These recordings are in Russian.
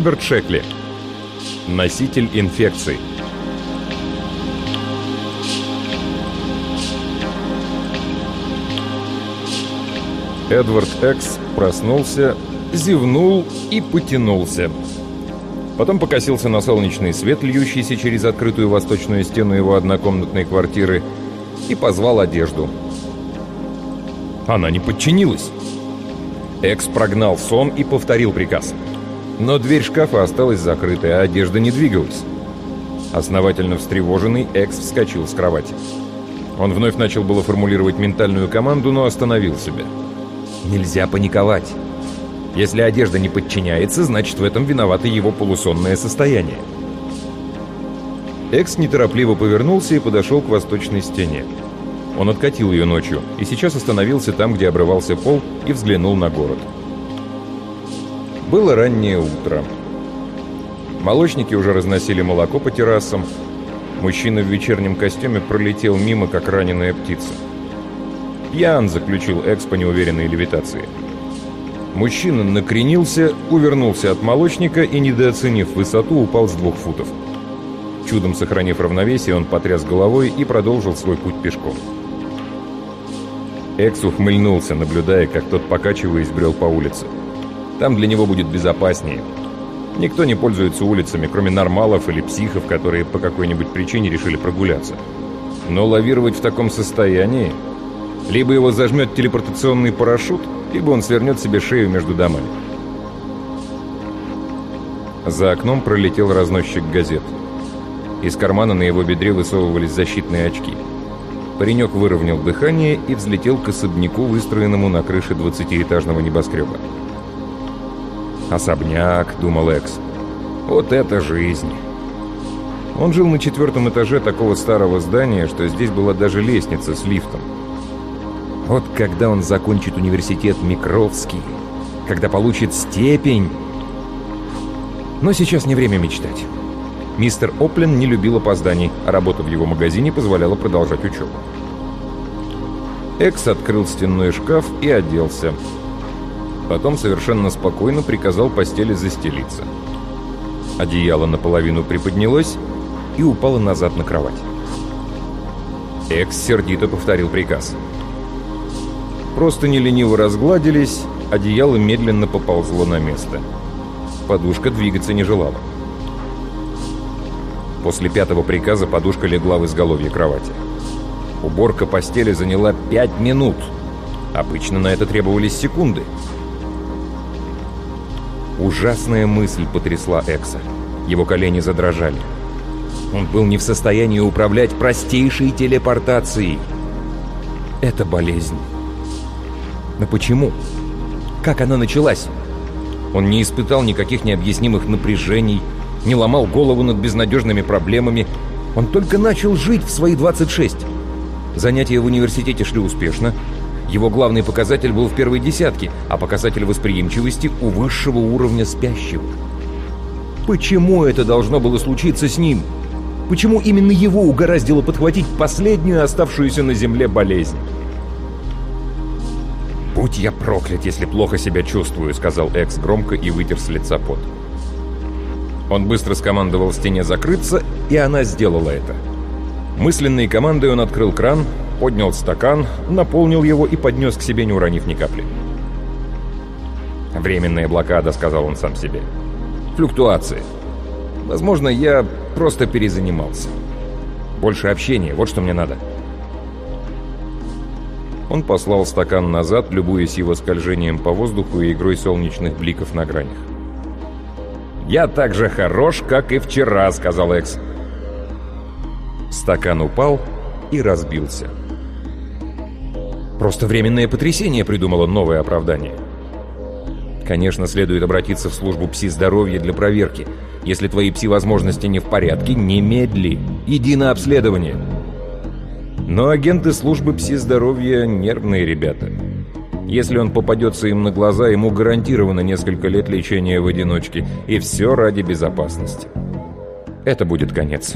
Роберт Шекли. Носитель инфекции. Эдвард Экс проснулся, зевнул и потянулся. Потом покосился на солнечный свет, льющийся через открытую восточную стену его однокомнатной квартиры, и позвал одежду. Она не подчинилась. Экс прогнал сон и повторил приказ. Но дверь шкафа осталась закрытой, а одежда не двигалась. Основательно встревоженный, Экс вскочил с кровати. Он вновь начал было формулировать ментальную команду, но остановил себя. Нельзя паниковать. Если одежда не подчиняется, значит в этом виновато его полусонное состояние. Экс неторопливо повернулся и подошел к восточной стене. Он откатил ее ночью и сейчас остановился там, где обрывался пол, и взглянул на город. Было раннее утро. Молочники уже разносили молоко по террасам. Мужчина в вечернем костюме пролетел мимо, как раненая птица. «Пьян», — заключил Экс по неуверенной левитации. Мужчина накренился, увернулся от молочника и, недооценив высоту, упал с двух футов. Чудом сохранив равновесие, он потряс головой и продолжил свой путь пешком. Экс ухмыльнулся, наблюдая, как тот, покачиваясь, брел по улице. Там для него будет безопаснее. Никто не пользуется улицами, кроме нормалов или психов, которые по какой-нибудь причине решили прогуляться. Но лавировать в таком состоянии либо его зажмет телепортационный парашют, либо он свернет себе шею между домами. За окном пролетел разносчик газет. Из кармана на его бедре высовывались защитные очки. Паренек выровнял дыхание и взлетел к особняку, выстроенному на крыше двадцатиэтажного небоскреба. «Особняк», — думал Экс. «Вот это жизнь!» Он жил на четвертом этаже такого старого здания, что здесь была даже лестница с лифтом. Вот когда он закончит университет Микровский, когда получит степень... Но сейчас не время мечтать. Мистер Оплин не любил опозданий, а работа в его магазине позволяла продолжать учебу. Экс открыл стенной шкаф и оделся. Потом совершенно спокойно приказал постели застелиться. Одеяло наполовину приподнялось и упало назад на кровать. Экс сердито повторил приказ — Просто не лениво разгладились, одеяло медленно поползло на место. Подушка двигаться не желала. После пятого приказа подушка легла в изголовье кровати. Уборка постели заняла пять минут. Обычно на это требовались секунды. Ужасная мысль потрясла Экса. Его колени задрожали. Он был не в состоянии управлять простейшей телепортацией. Это болезнь. Но почему? Как она началась? Он не испытал никаких необъяснимых напряжений, не ломал голову над безнадежными проблемами. Он только начал жить в свои 26. Занятия в университете шли успешно. Его главный показатель был в первой десятке, а показатель восприимчивости у высшего уровня спящего. Почему это должно было случиться с ним? Почему именно его угораздило подхватить последнюю оставшуюся на земле болезнь? «Будь я проклят, если плохо себя чувствую», — сказал Экс громко и вытер с лица пот. Он быстро скомандовал стене закрыться, и она сделала это. Мысленной командой он открыл кран, поднял стакан, наполнил его и поднес к себе, не уронив ни капли. «Временная блокада», — сказал он сам себе. «Флюктуации. Возможно, я просто перезанимался. Больше общения, вот что мне надо». Он послал стакан назад, любуясь его скольжением по воздуху и игрой солнечных бликов на гранях. «Я так же хорош, как и вчера», — сказал Экс. Стакан упал и разбился. «Просто временное потрясение», — придумало новое оправдание. Конечно, следует обратиться в службу пси-здоровья для проверки. Если твои пси-возможности не в порядке, немедли. Иди на обследование. Но агенты службы пси-здоровья — нервные ребята. Если он попадется им на глаза, ему гарантировано несколько лет лечения в одиночке. И все ради безопасности. Это будет конец.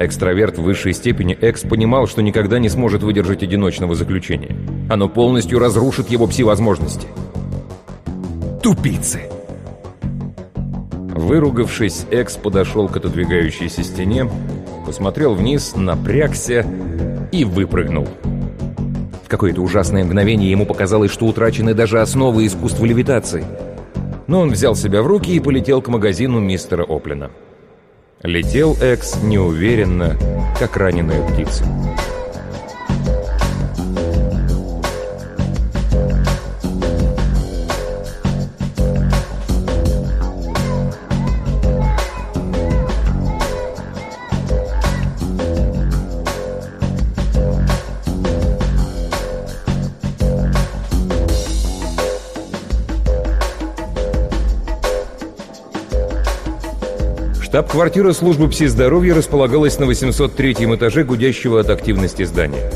Экстраверт в высшей степени Экс понимал, что никогда не сможет выдержать одиночного заключения. Оно полностью разрушит его пси-возможности. Тупицы! Выругавшись, Экс подошел к отодвигающейся стене, посмотрел вниз, напрягся и выпрыгнул. В какое-то ужасное мгновение ему показалось, что утрачены даже основы искусства левитации. Но он взял себя в руки и полетел к магазину мистера Оплина. Летел Экс неуверенно, как раненая птица. Штаб-квартира службы пси-здоровья располагалась на 803-м этаже гудящего от активности здания.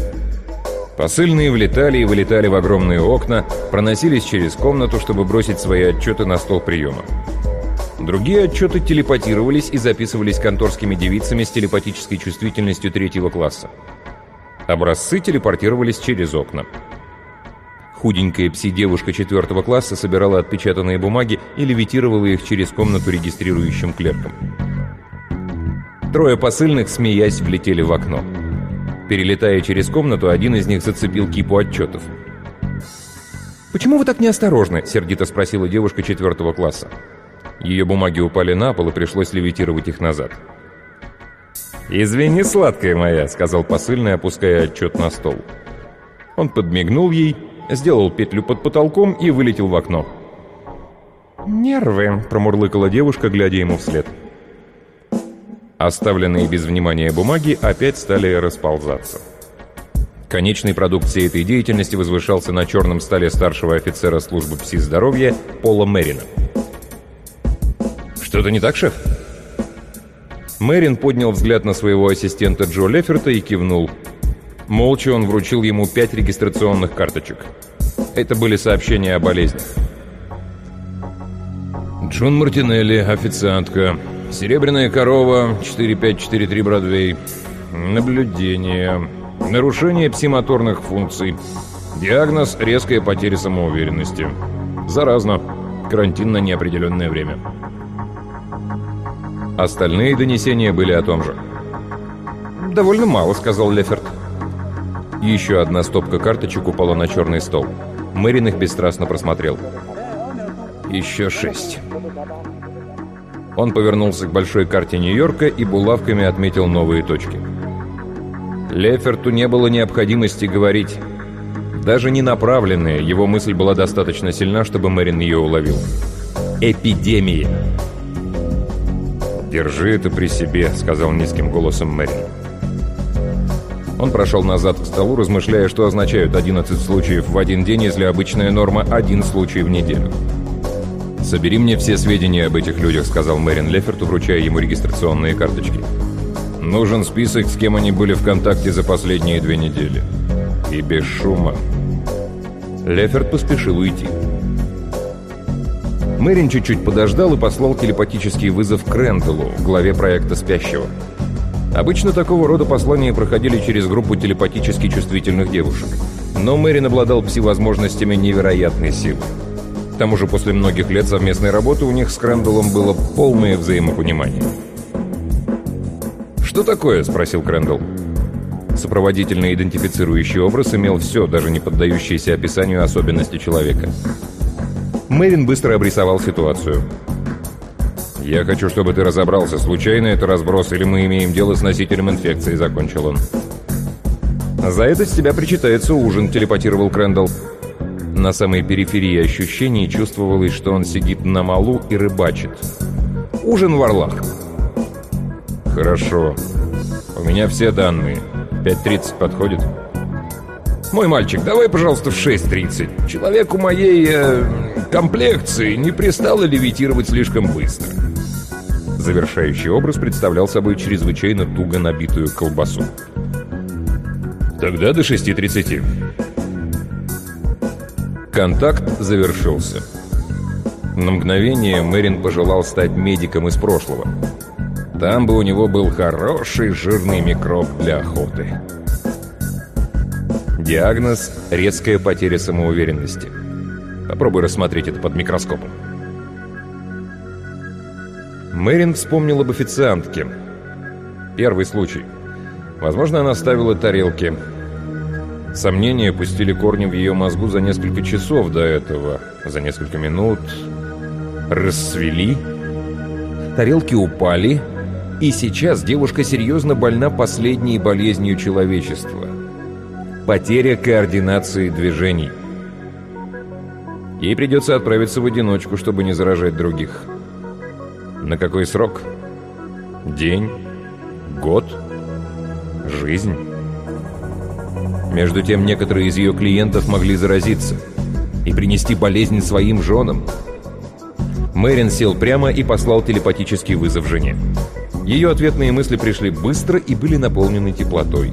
Посыльные влетали и вылетали в огромные окна, проносились через комнату, чтобы бросить свои отчеты на стол приема. Другие отчеты телепатировались и записывались конторскими девицами с телепатической чувствительностью третьего класса. Образцы телепортировались через окна. Худенькая пси-девушка четвертого класса собирала отпечатанные бумаги и левитировала их через комнату регистрирующим клеркам. Трое посыльных, смеясь, влетели в окно. Перелетая через комнату, один из них зацепил кипу отчетов. «Почему вы так неосторожны?» — сердито спросила девушка четвертого класса. Ее бумаги упали на пол, и пришлось левитировать их назад. «Извини, сладкая моя», — сказал посыльный, опуская отчет на стол. Он подмигнул ей, сделал петлю под потолком и вылетел в окно. «Нервы», — промурлыкала девушка, глядя ему вслед. «Нервы». Оставленные без внимания бумаги опять стали расползаться. Конечный продукт всей этой деятельности возвышался на черном столе старшего офицера службы пси-здоровья Пола Мэрина. «Что-то не так, шеф?» Мэрин поднял взгляд на своего ассистента Джо Леферта и кивнул. Молча он вручил ему пять регистрационных карточек. Это были сообщения о болезнях. «Джон Мартинелли, официантка», Серебряная корова, 4543 Бродвей. Наблюдение. Нарушение псимоторных функций. Диагноз – резкая потеря самоуверенности. Заразно. Карантин на неопределенное время. Остальные донесения были о том же. «Довольно мало», — сказал Леферт. Еще одна стопка карточек упала на черный стол. Мэрин их бесстрастно просмотрел. «Еще шесть». Он повернулся к большой карте Нью-Йорка и булавками отметил новые точки. Леферту не было необходимости говорить. Даже не направленная, его мысль была достаточно сильна, чтобы Мэрин ее уловил. «Эпидемия!» «Держи это при себе», — сказал низким голосом Мэрин. Он прошел назад к столу, размышляя, что означают 11 случаев в один день, если обычная норма — один случай в неделю. «Собери мне все сведения об этих людях», — сказал Мэрин Леферту, вручая ему регистрационные карточки. «Нужен список, с кем они были в контакте за последние две недели. И без шума». Леферт поспешил уйти. Мэрин чуть-чуть подождал и послал телепатический вызов Крэндаллу, главе проекта «Спящего». Обычно такого рода послания проходили через группу телепатически чувствительных девушек. Но Мэрин обладал пси-возможностями невероятной силы. К тому же после многих лет совместной работы у них с Крэндаллом было полное взаимопонимание. «Что такое?» — спросил Крэндалл. Сопроводительный идентифицирующий образ имел все, даже не поддающиеся описанию особенности человека. Мэрин быстро обрисовал ситуацию. «Я хочу, чтобы ты разобрался, случайно это разброс или мы имеем дело с носителем инфекции», — закончил он. «За это с тебя причитается ужин», — телепатировал Крэндалл. На самой периферии ощущений чувствовалось, что он сидит на малу и рыбачит. Ужин в Орлах. «Хорошо. У меня все данные. 5.30 подходит?» «Мой мальчик, давай, пожалуйста, в 6.30. Человеку моей э, комплекции не пристало левитировать слишком быстро». Завершающий образ представлял собой чрезвычайно туго набитую колбасу. «Тогда до 6.30. Контакт завершился. На мгновение Мэрин пожелал стать медиком из прошлого. Там бы у него был хороший жирный микроб для охоты. Диагноз – резкая потеря самоуверенности. Попробуй рассмотреть это под микроскопом. Мэрин вспомнил об официантке. Первый случай. Возможно, она ставила тарелки. Сомнения пустили корни в ее мозгу за несколько часов до этого. За несколько минут рассвели. Тарелки упали. И сейчас девушка серьезно больна последней болезнью человечества. Потеря координации движений. Ей придется отправиться в одиночку, чтобы не заражать других. На какой срок? День? Год? Жизнь? Между тем, некоторые из ее клиентов могли заразиться и принести болезнь своим женам. Мэрин сел прямо и послал телепатический вызов жене. Ее ответные мысли пришли быстро и были наполнены теплотой.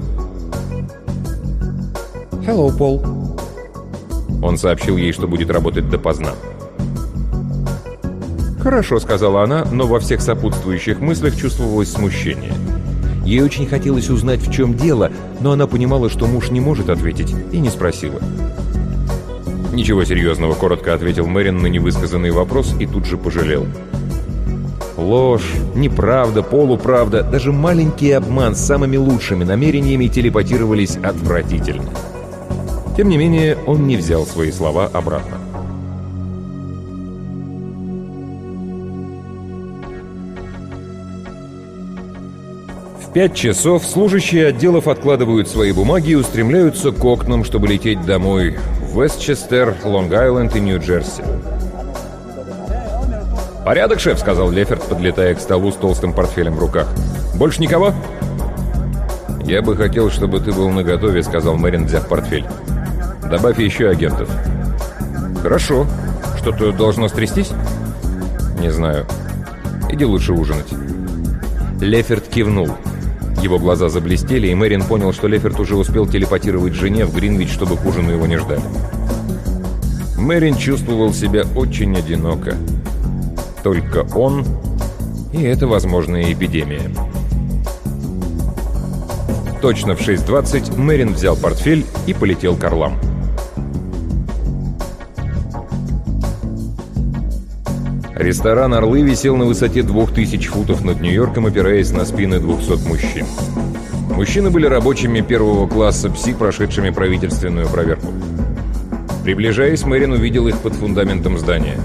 «Hello, Пол». Он сообщил ей, что будет работать допоздна. «Хорошо», — сказала она, но во всех сопутствующих мыслях чувствовалось смущение. Ей очень хотелось узнать, в чем дело, но она понимала, что муж не может ответить, и не спросила. «Ничего серьезного», — коротко ответил Мэрин на невысказанный вопрос и тут же пожалел. Ложь, неправда, полуправда, даже маленький обман с самыми лучшими намерениями телепатировались отвратительно. Тем не менее, он не взял свои слова обратно. Пять часов служащие отделов откладывают свои бумаги и устремляются к окнам, чтобы лететь домой в Вестчестер, Лонг-Айленд и Нью-Джерси. «Порядок, шеф», — сказал Леферт, подлетая к столу с толстым портфелем в руках. «Больше никого?» «Я бы хотел, чтобы ты был наготове», — сказал Мэрин, взяв портфель. «Добавь еще агентов». «Хорошо. Что-то должно стрястись?» «Не знаю. Иди лучше ужинать». Леферт кивнул. Его глаза заблестели, и Мэрин понял, что Леферт уже успел телепатировать жене в Гринвич, чтобы к ужину его не ждали. Мэрин чувствовал себя очень одиноко. Только он, и это возможная эпидемия. Точно в 6.20 Мэрин взял портфель и полетел к Орлам. Ресторан «Орлы» висел на высоте 2000 футов над Нью-Йорком, опираясь на спины 200 мужчин. Мужчины были рабочими первого класса ПСИ, прошедшими правительственную проверку. Приближаясь, Мэрин увидел их под фундаментом здания.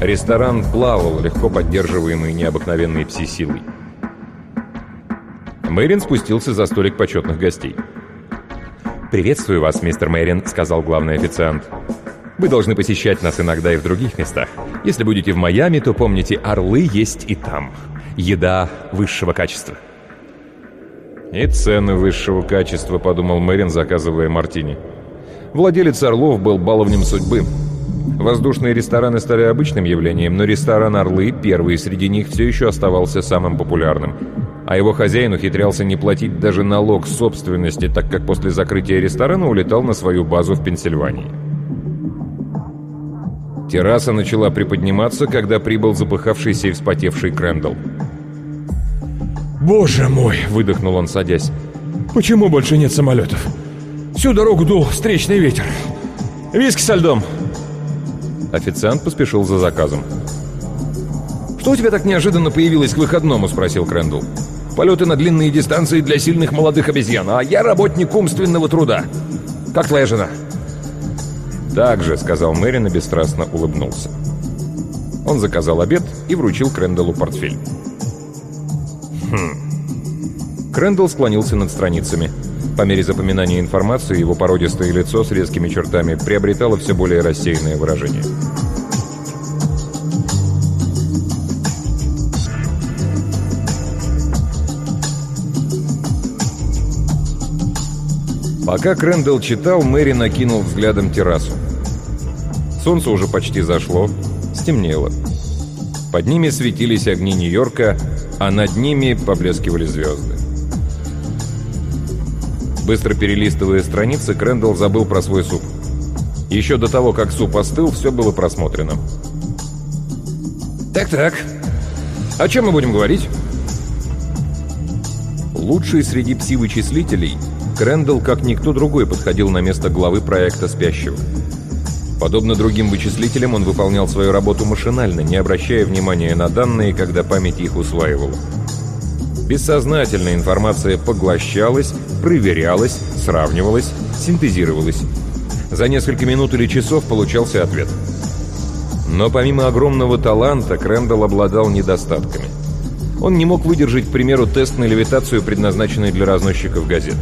Ресторан плавал, легко поддерживаемый необыкновенной пси-силой. Мэрин спустился за столик почетных гостей. «Приветствую вас, мистер Мэрин», — сказал главный официант. Вы должны посещать нас иногда и в других местах. Если будете в Майами, то помните, орлы есть и там. Еда высшего качества. «И цены высшего качества», — подумал Мэрин, заказывая мартини. Владелец «Орлов» был баловнем судьбы. Воздушные рестораны стали обычным явлением, но ресторан «Орлы», первый среди них, все еще оставался самым популярным. А его хозяин ухитрялся не платить даже налог собственности, так как после закрытия ресторана улетал на свою базу в Пенсильвании. Терраса начала приподниматься, когда прибыл запыхавшийся и вспотевший Крэндалл. «Боже мой!» — выдохнул он, садясь. «Почему больше нет самолетов? Всю дорогу дул встречный ветер. Виски со льдом!» Официант поспешил за заказом. «Что у тебя так неожиданно появилось к выходному?» — спросил Крэндалл. «Полеты на длинные дистанции для сильных молодых обезьян, а я работник умственного труда. Как твоя жена?» «Так же», — сказал Мэрин и бесстрастно улыбнулся. Он заказал обед и вручил Крэндаллу портфель. «Хм...» Крэндалл склонился над страницами. По мере запоминания информации его породистое лицо с резкими чертами приобретало все более рассеянное выражение. Пока Крэндалл читал, Мэри накинул взглядом террасу. Солнце уже почти зашло, стемнело. Под ними светились огни Нью-Йорка, а над ними поблескивали звезды. Быстро перелистывая страницы, Крэндалл забыл про свой суп. Еще до того, как суп остыл, все было просмотрено. «Так-так, о чем мы будем говорить?» Лучший среди пси-вычислителей, Крэндалл, как никто другой, подходил на место главы проекта «Спящего». Подобно другим вычислителям, он выполнял свою работу машинально, не обращая внимания на данные, когда память их усваивала. Бессознательная информация поглощалась, проверялась, сравнивалась, синтезировалась. За несколько минут или часов получался ответ. Но помимо огромного таланта, Крэндалл обладал недостатками. Он не мог выдержать, к примеру, тест на левитацию, предназначенный для разносчиков газет.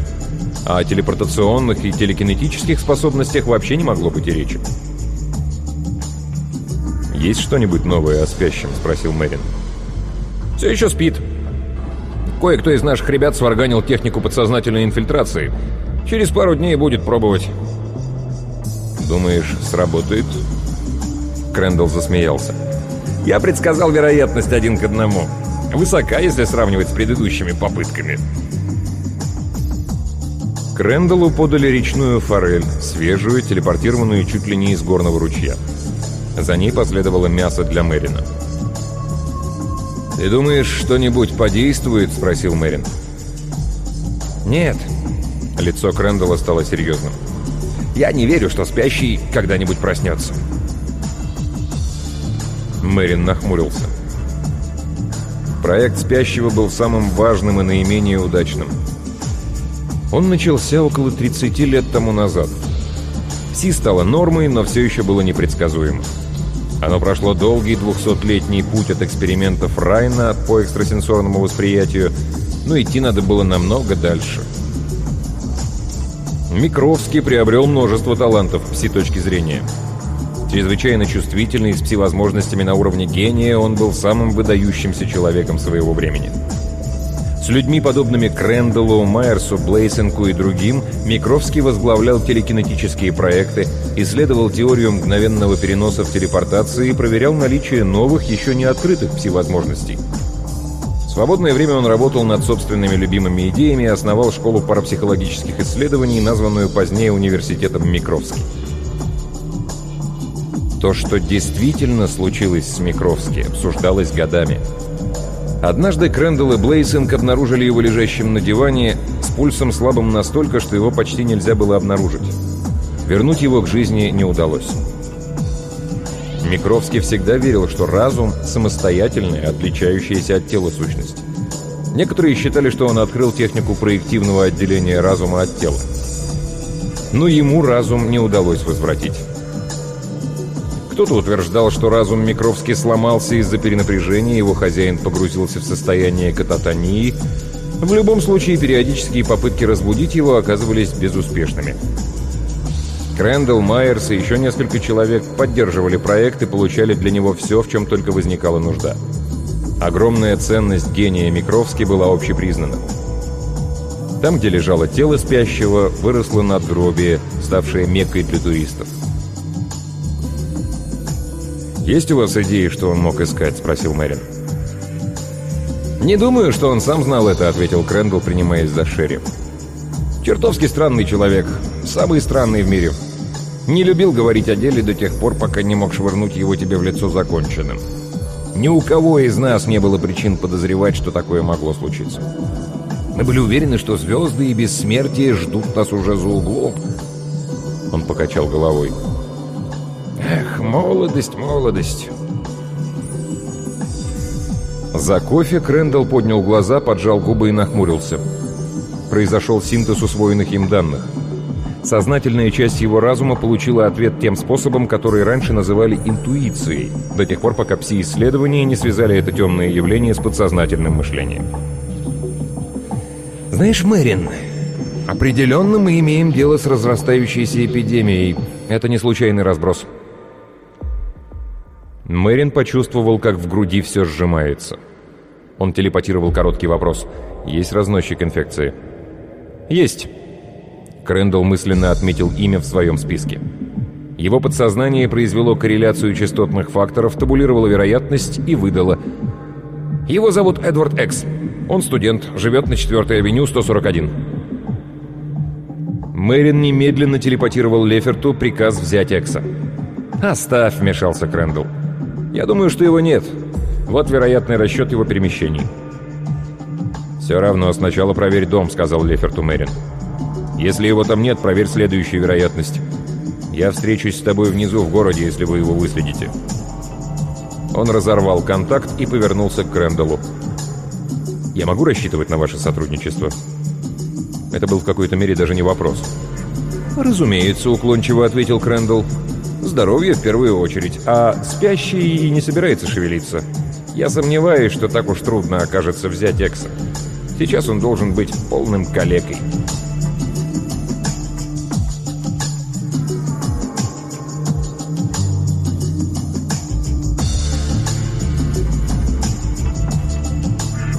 О телепортационных и телекинетических способностях вообще не могло быть и речи. «Есть что-нибудь новое о спящем?» — спросил Мэрин. «Все еще спит. Кое-кто из наших ребят сварганил технику подсознательной инфильтрации. Через пару дней будет пробовать». «Думаешь, сработает?» Крэндалл засмеялся. «Я предсказал вероятность один к одному. Высока, если сравнивать с предыдущими попытками». Крэндаллу подали речную форель, свежую, телепортированную чуть ли не из горного ручья. За ней последовало мясо для Мэрина. «Ты думаешь, что-нибудь подействует?» — спросил Мэрин. «Нет». Лицо Крэндалла стало серьезным. «Я не верю, что спящий когда-нибудь проснется». Мэрин нахмурился. Проект спящего был самым важным и наименее удачным. Он начался около 30 лет тому назад. Си стало нормой, но все еще было непредсказуемо. Оно прошло долгий 200-летний путь от экспериментов Райна по экстрасенсорному восприятию, но идти надо было намного дальше. Микровский приобрел множество талантов с пси-точки зрения. Чрезвычайно чувствительный, с пси-возможностями на уровне гения, он был самым выдающимся человеком своего времени. С людьми, подобными Крэндаллу, Майерсу, Блейсенку и другим, Микровский возглавлял телекинетические проекты, исследовал теорию мгновенного переноса в телепортации и проверял наличие новых, еще не открытых пси-возможностей. В свободное время он работал над собственными любимыми идеями и основал школу парапсихологических исследований, названную позднее университетом Микровский. То, что действительно случилось с Микровски, обсуждалось годами – Однажды Крэндалл и Блейсинг обнаружили его лежащим на диване с пульсом слабым настолько, что его почти нельзя было обнаружить. Вернуть его к жизни не удалось. Микровский всегда верил, что разум — самостоятельная, отличающаяся от тела сущность. Некоторые считали, что он открыл технику проективного отделения разума от тела. Но ему разум не удалось возвратить. Кто-то утверждал, что разум Микровски сломался из-за перенапряжения, его хозяин погрузился в состояние кататонии. В любом случае, периодические попытки разбудить его оказывались безуспешными. Крэндалл, Майерс и еще несколько человек поддерживали проект и получали для него все, в чем только возникала нужда. Огромная ценность гения Микровски была общепризнана. Там, где лежало тело спящего, выросло надгробие, ставшее меккой для туристов. «Есть у вас идеи, что он мог искать?» — спросил Мэрин. «Не думаю, что он сам знал это», — ответил Крэндалл, принимаясь за Шерри. «Чертовски странный человек. Самый странный в мире. Не любил говорить о деле до тех пор, пока не мог швырнуть его тебе в лицо законченным. Ни у кого из нас не было причин подозревать, что такое могло случиться. Мы были уверены, что звезды и бессмертие ждут нас уже за углом». Он покачал головой. Эх, молодость, молодость. За кофе Крэндалл поднял глаза, поджал губы и нахмурился. Произошел синтез усвоенных им данных. Сознательная часть его разума получила ответ тем способом, который раньше называли интуицией, до тех пор, пока пси-исследования не связали это темное явление с подсознательным мышлением. «Знаешь, Мэрин, определенно мы имеем дело с разрастающейся эпидемией. Это не случайный разброс». Мэрин почувствовал, как в груди все сжимается. Он телепатировал короткий вопрос. «Есть разносчик инфекции?» «Есть». Крэндалл мысленно отметил имя в своем списке. Его подсознание произвело корреляцию частотных факторов, табулировало вероятность и выдало. «Его зовут Эдвард Экс. Он студент, живет на 4-й авеню 141». Мэрин немедленно телепатировал Леферту приказ взять Экса. «Оставь», — вмешался Крэндалл. Я думаю, что его нет. Вот вероятный расчет его перемещений. «Все равно, сначала проверь дом», — сказал Леферту Мэрин. «Если его там нет, проверь следующую вероятность. Я встречусь с тобой внизу в городе, если вы его выследите». Он разорвал контакт и повернулся к Крэндаллу. «Я могу рассчитывать на ваше сотрудничество?» Это был в какой-то мере даже не вопрос. «Разумеется», — уклончиво ответил Крэндалл. «Здоровье в первую очередь, а спящий не собирается шевелиться. Я сомневаюсь, что так уж трудно окажется взять Экса. Сейчас он должен быть полным калекой».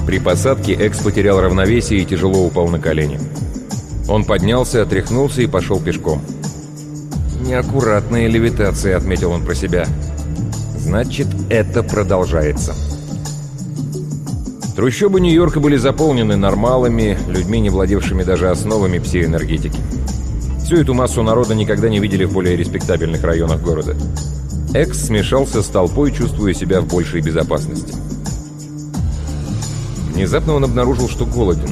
При посадке Экс потерял равновесие и тяжело упал на колени. Он поднялся, отряхнулся и пошел пешком. «Неаккуратная левитация», — отметил он про себя. «Значит, это продолжается». Трущобы Нью-Йорка были заполнены нормалами, людьми, не владевшими даже основами псиэнергетики. Всю эту массу народа никогда не видели в более респектабельных районах города. Экс смешался с толпой, чувствуя себя в большей безопасности. Внезапно он обнаружил, что голоден.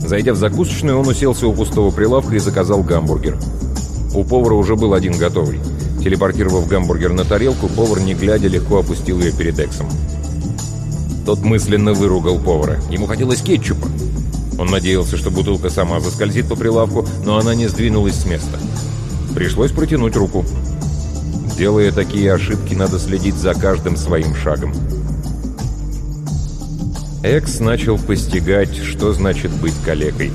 Зайдя в закусочную, он уселся у пустого прилавка и заказал гамбургер. У повара уже был один готовый. Телепортировав гамбургер на тарелку, повар, не глядя, легко опустил ее перед Эксом. Тот мысленно выругал повара. Ему хотелось кетчупа. Он надеялся, что бутылка сама заскользит по прилавку, но она не сдвинулась с места. Пришлось протянуть руку. Делая такие ошибки, надо следить за каждым своим шагом. Экс начал постигать, что значит быть калекой.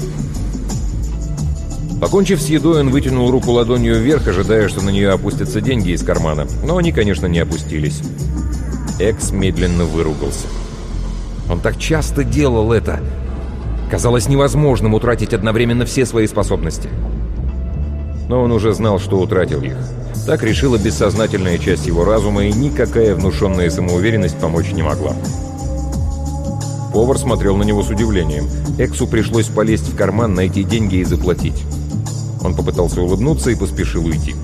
Покончив с едой, он вытянул руку ладонью вверх, ожидая, что на нее опустятся деньги из кармана. Но они, конечно, не опустились. Экс медленно выругался. Он так часто делал это. Казалось невозможным утратить одновременно все свои способности. Но он уже знал, что утратил их. Так решила бессознательная часть его разума, и никакая внушенная самоуверенность помочь не могла. Повар смотрел на него с удивлением. Эксу пришлось полезть в карман, найти деньги и заплатить. Он попытался улыбнуться и поспешил уйти.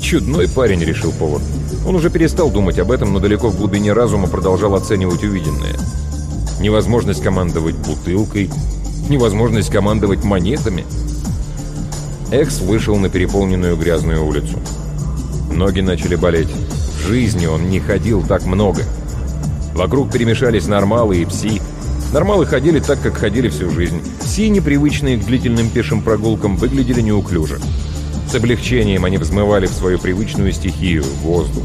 «Чудной парень», — решил повар. Он уже перестал думать об этом, но далеко в глубине разума продолжал оценивать увиденное. Невозможность командовать бутылкой, невозможность командовать монетами. Экс вышел на переполненную грязную улицу. Ноги начали болеть. В жизни он не ходил так много. — Вокруг перемешались нормалы и пси. Нормалы ходили так, как ходили всю жизнь. Пси, непривычные к длительным пешим прогулкам, выглядели неуклюже. С облегчением они взмывали в свою привычную стихию — воздух.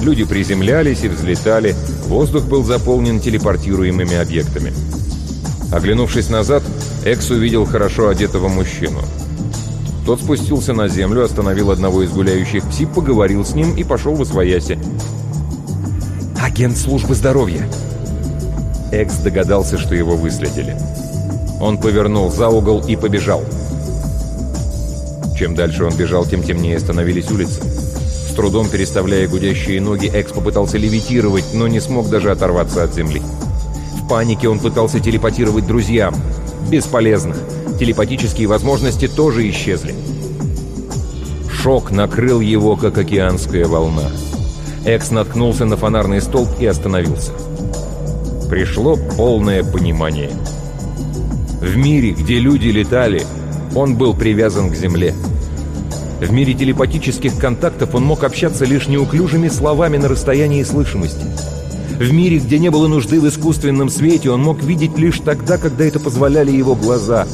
Люди приземлялись и взлетали, воздух был заполнен телепортируемыми объектами. Оглянувшись назад, Экс увидел хорошо одетого мужчину. Тот спустился на землю, остановил одного из гуляющих пси, поговорил с ним и пошел в освояси. Агент службы здоровья. Экс догадался, что его выследили. Он повернул за угол и побежал. Чем дальше он бежал, тем темнее становились улицы. С трудом переставляя гудящие ноги, Экс попытался левитировать, но не смог даже оторваться от земли. В панике он пытался телепатировать друзьям. Бесполезно. Телепатические возможности тоже исчезли. Шок накрыл его, как океанская волна. Экс наткнулся на фонарный столб и остановился. Пришло полное понимание. В мире, где люди летали, он был привязан к земле. В мире телепатических контактов он мог общаться лишь неуклюжими словами на расстоянии слышимости. В мире, где не было нужды в искусственном свете, он мог видеть лишь тогда, когда это позволяли его глаза.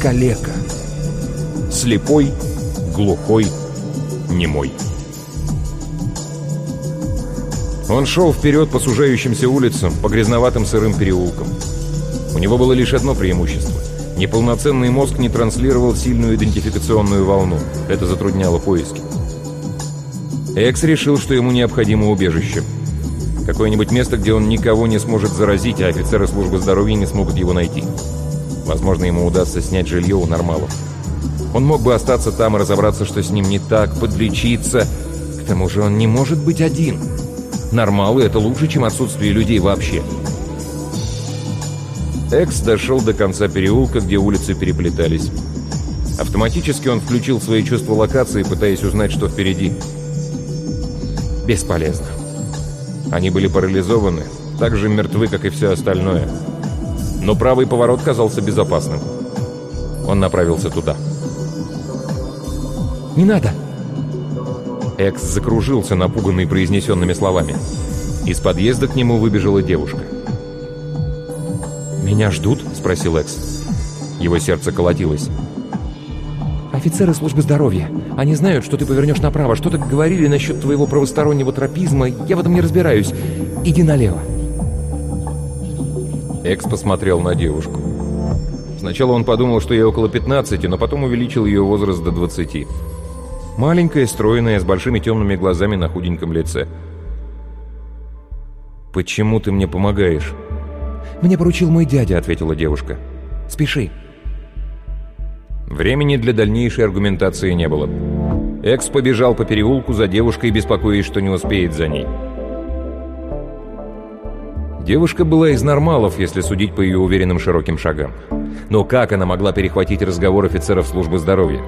Калека. Слепой, глухой, немой. Он шел вперед по сужающимся улицам, по грязноватым сырым переулкам. У него было лишь одно преимущество. Неполноценный мозг не транслировал сильную идентификационную волну. Это затрудняло поиски. Экс решил, что ему необходимо убежище. Какое-нибудь место, где он никого не сможет заразить, а офицеры службы здоровья не смогут его найти. Возможно, ему удастся снять жилье у нормалов. Он мог бы остаться там и разобраться, что с ним не так, подлечиться. К тому же он не может быть один. Нормалы — это лучше, чем отсутствие людей вообще. Экс дошел до конца переулка, где улицы переплетались. Автоматически он включил свои чувства локации, пытаясь узнать, что впереди. Бесполезно. Они были парализованы, так же мертвы, как и все остальное. Но правый поворот казался безопасным. Он направился туда. Не надо!» Экс закружился, напуганный произнесенными словами. Из подъезда к нему выбежала девушка. «Меня ждут?» — спросил Экс. Его сердце колотилось. «Офицеры службы здоровья. Они знают, что ты повернешь направо. Что-то говорили насчет твоего правостороннего тропизма. Я в этом не разбираюсь. Иди налево». Экс посмотрел на девушку. Сначала он подумал, что ей около 15, но потом увеличил ее возраст до 20. Маленькая, стройная, с большими темными глазами на худеньком лице. «Почему ты мне помогаешь?» «Мне поручил мой дядя», — ответила девушка. «Спеши». Времени для дальнейшей аргументации не было. Экс побежал по переулку за девушкой, беспокоясь, что не успеет за ней. Девушка была из нормалов, если судить по ее уверенным широким шагам. Но как она могла перехватить разговор офицеров службы здоровья?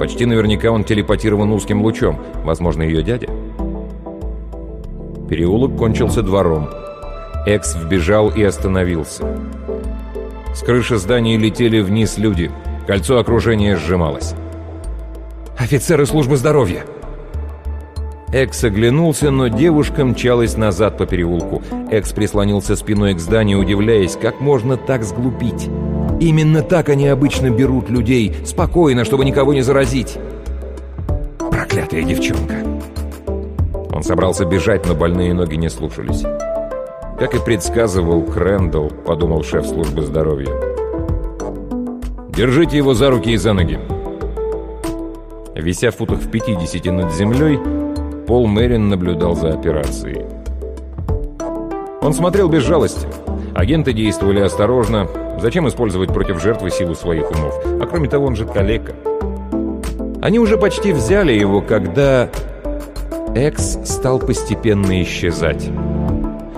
Почти наверняка он телепатирован узким лучом. Возможно, ее дядя. Переулок кончился двором. Экс вбежал и остановился. С крыши здания летели вниз люди. Кольцо окружения сжималось. «Офицеры службы здоровья!» Экс оглянулся, но девушка мчалась назад по переулку. Экс прислонился спиной к зданию, удивляясь, как можно так сглупить. Именно так они обычно берут людей, спокойно, чтобы никого не заразить. Проклятая девчонка. Он собрался бежать, но больные ноги не слушались. Как и предсказывал Крэндалл, подумал шеф службы здоровья. «Держите его за руки и за ноги». Вися в футах в 50 над землей, Пол Мэрин наблюдал за операцией. Он смотрел без жалости. Агенты действовали осторожно. Зачем использовать против жертвы силу своих умов? А кроме того, он же калека. Они уже почти взяли его, когда... Экс стал постепенно исчезать.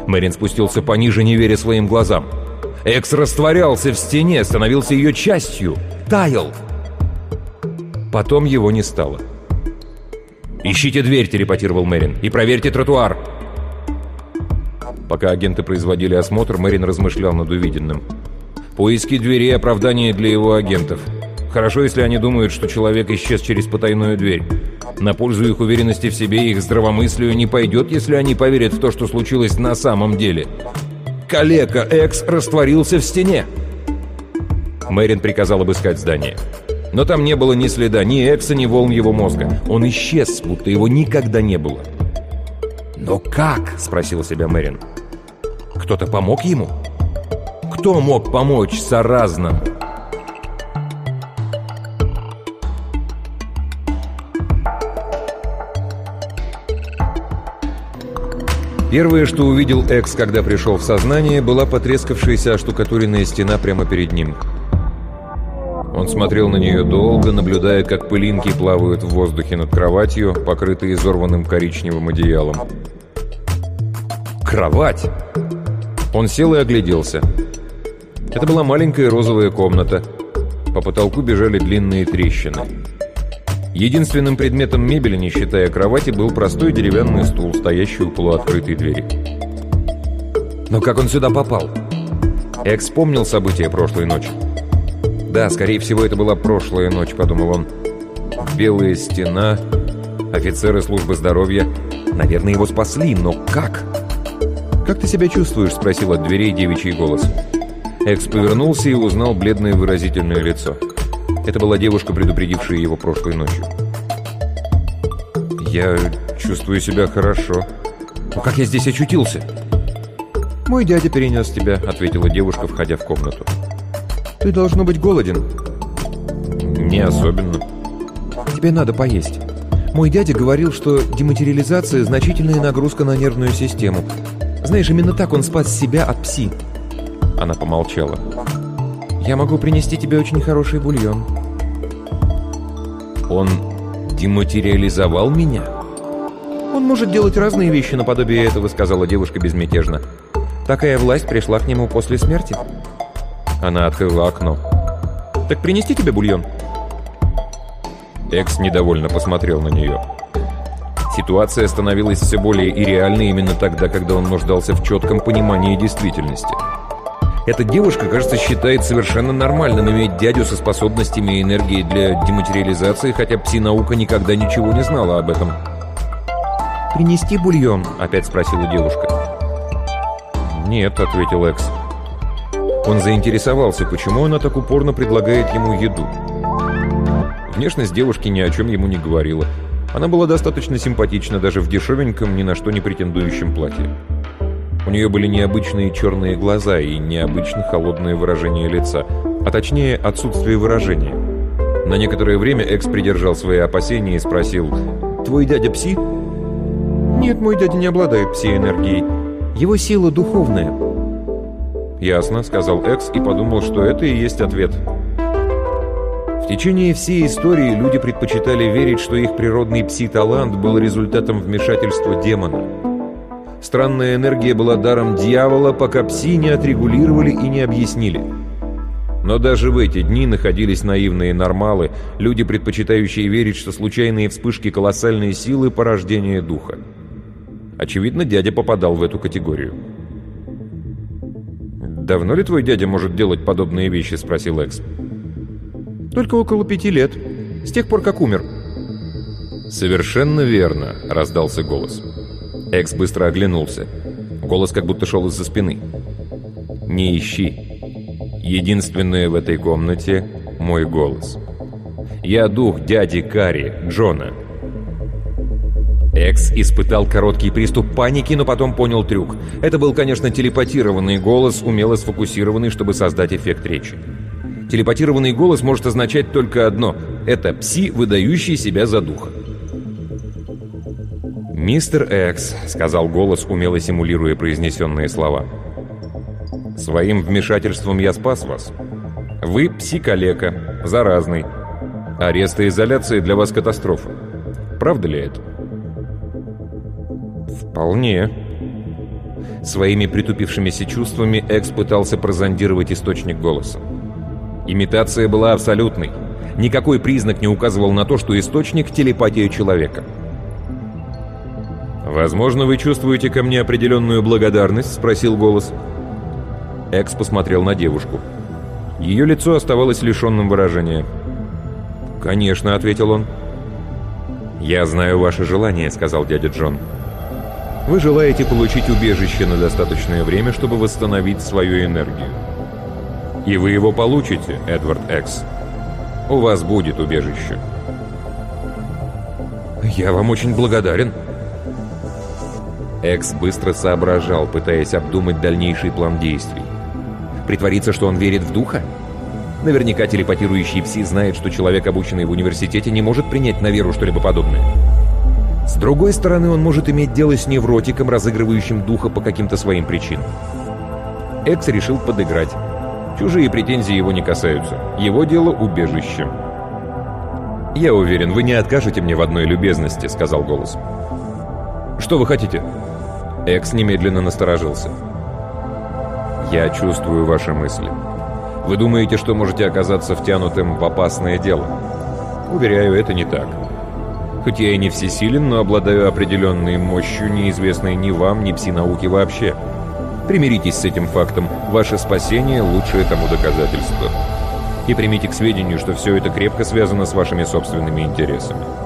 Мэрин спустился пониже, не веря своим глазам. Экс растворялся в стене, становился ее частью, таял. Потом его не стало. «Ищите дверь», — телепатировал Мэрин, — «и проверьте тротуар». Пока агенты производили осмотр, Мэрин размышлял над увиденным. Поиски двери — оправдание для его агентов. Хорошо, если они думают, что человек исчез через потайную дверь. На пользу их уверенности в себе и их здравомыслию не пойдет, если они поверят в то, что случилось на самом деле. Калека Экс растворился в стене. Мэрин приказал обыскать здание. Но там не было ни следа ни Экса, ни волн его мозга. Он исчез, будто его никогда не было. «Но как?» — спросил себя Мэрин. «Кто-то помог ему?» «Кто мог помочь Саразнам?» Первое, что увидел Экс, когда пришел в сознание, была потрескавшаяся оштукатуренная стена прямо перед ним. Он смотрел на нее долго, наблюдая, как пылинки плавают в воздухе над кроватью, покрытой изорванным коричневым одеялом. «Кровать!» Он сел и огляделся. Это была маленькая розовая комната. По потолку бежали длинные трещины. Единственным предметом мебели, не считая кровати, был простой деревянный стул, стоящий у полуоткрытой двери. Но как он сюда попал? Экс помнил события прошлой ночи. Да, скорее всего, это была прошлая ночь, подумал он. Белая стена, офицеры службы здоровья. Наверное, его спасли, но как? «Как ты себя чувствуешь?» — спросил от дверей девичий голос. Экс повернулся и узнал бледное выразительное лицо. Это была девушка, предупредившая его прошлой ночью. «Я чувствую себя хорошо. Но как я здесь очутился?» «Мой дядя перенес тебя», — ответила девушка, входя в комнату. Ты должно быть голоден. Не особенно. Тебе надо поесть. Мой дядя говорил, что дематериализация – значительная нагрузка на нервную систему. Знаешь, именно так он спас себя от пси. Она помолчала. Я могу принести тебе очень хороший бульон. Он дематериализовал меня? Он может делать разные вещи наподобие этого, сказала девушка безмятежно. Такая власть пришла к нему после смерти. Она открыла окно. «Так принести тебе бульон?» Экс недовольно посмотрел на нее. Ситуация становилась все более и реальной именно тогда, когда он нуждался в четком понимании действительности. Эта девушка, кажется, считает совершенно нормальным иметь дядю со способностями и энергией для дематериализации, хотя пси-наука никогда ничего не знала об этом. «Принести бульон?» — опять спросила девушка. «Нет», — ответил Экс. Он заинтересовался, почему она так упорно предлагает ему еду. Внешность девушки ни о чем ему не говорила. Она была достаточно симпатична даже в дешевеньком, ни на что не претендующем платье. У нее были необычные черные глаза и необычно холодное выражение лица, а точнее отсутствие выражения. На некоторое время Экс придержал свои опасения и спросил «Твой дядя пси?» «Нет, мой дядя не обладает пси-энергией. Его сила духовная». «Ясно», — сказал Экс и подумал, что это и есть ответ. В течение всей истории люди предпочитали верить, что их природный пси-талант был результатом вмешательства демона. Странная энергия была даром дьявола, пока пси не отрегулировали и не объяснили. Но даже в эти дни находились наивные нормалы, люди, предпочитающие верить, что случайные вспышки колоссальной силы – порождение духа. Очевидно, дядя попадал в эту категорию. «Давно ли твой дядя может делать подобные вещи?» – спросил Экс. «Только около пяти лет. С тех пор, как умер». «Совершенно верно», — раздался голос. Экс быстро оглянулся. Голос как будто шел из-за спины. «Не ищи. Единственное в этой комнате — мой голос. Я дух дяди Кари, Джона». Экс испытал короткий приступ паники, но потом понял трюк. Это был, конечно, телепатированный голос, умело сфокусированный, чтобы создать эффект речи. Телепатированный голос может означать только одно — это пси, выдающий себя за духа. «Мистер Экс», — сказал голос, умело симулируя произнесенные слова. «Своим вмешательством я спас вас. Вы пси-калека, заразный. Арест и изоляция для вас катастрофа. Правда ли это?» «Вполне». Своими притупившимися чувствами Экс пытался прозондировать источник голоса. Имитация была абсолютной. Никакой признак не указывал на то, что источник — телепатия человека. «Возможно, вы чувствуете ко мне определенную благодарность?» — спросил голос. Экс посмотрел на девушку. Ее лицо оставалось лишенным выражения. «Конечно», — ответил он. «Я знаю ваше желание», — сказал дядя Джон. «Вы желаете получить убежище на достаточное время, чтобы восстановить свою энергию. И вы его получите, Эдвард Экс. У вас будет убежище». «Я вам очень благодарен», Экс быстро соображал, пытаясь обдумать дальнейший план действий. Притвориться, что он верит в духа? Наверняка телепатирующий пси знает, что человек, обученный в университете, не может принять на веру что-либо подобное. С другой стороны, он может иметь дело с невротиком, разыгрывающим духа по каким-то своим причинам. Экс решил подыграть. Чужие претензии его не касаются. Его дело — убежище. «Я уверен, вы не откажете мне в одной любезности», — сказал голос. «Что вы хотите?» Экс немедленно насторожился. «Я чувствую ваши мысли. Вы думаете, что можете оказаться втянутым в опасное дело? Уверяю, это не так. Хоть я и не всесилен, но обладаю определенной мощью, неизвестной ни вам, ни пси-науке вообще. Примиритесь с этим фактом. Ваше спасение — лучшее тому доказательство. И примите к сведению, что все это крепко связано с вашими собственными интересами.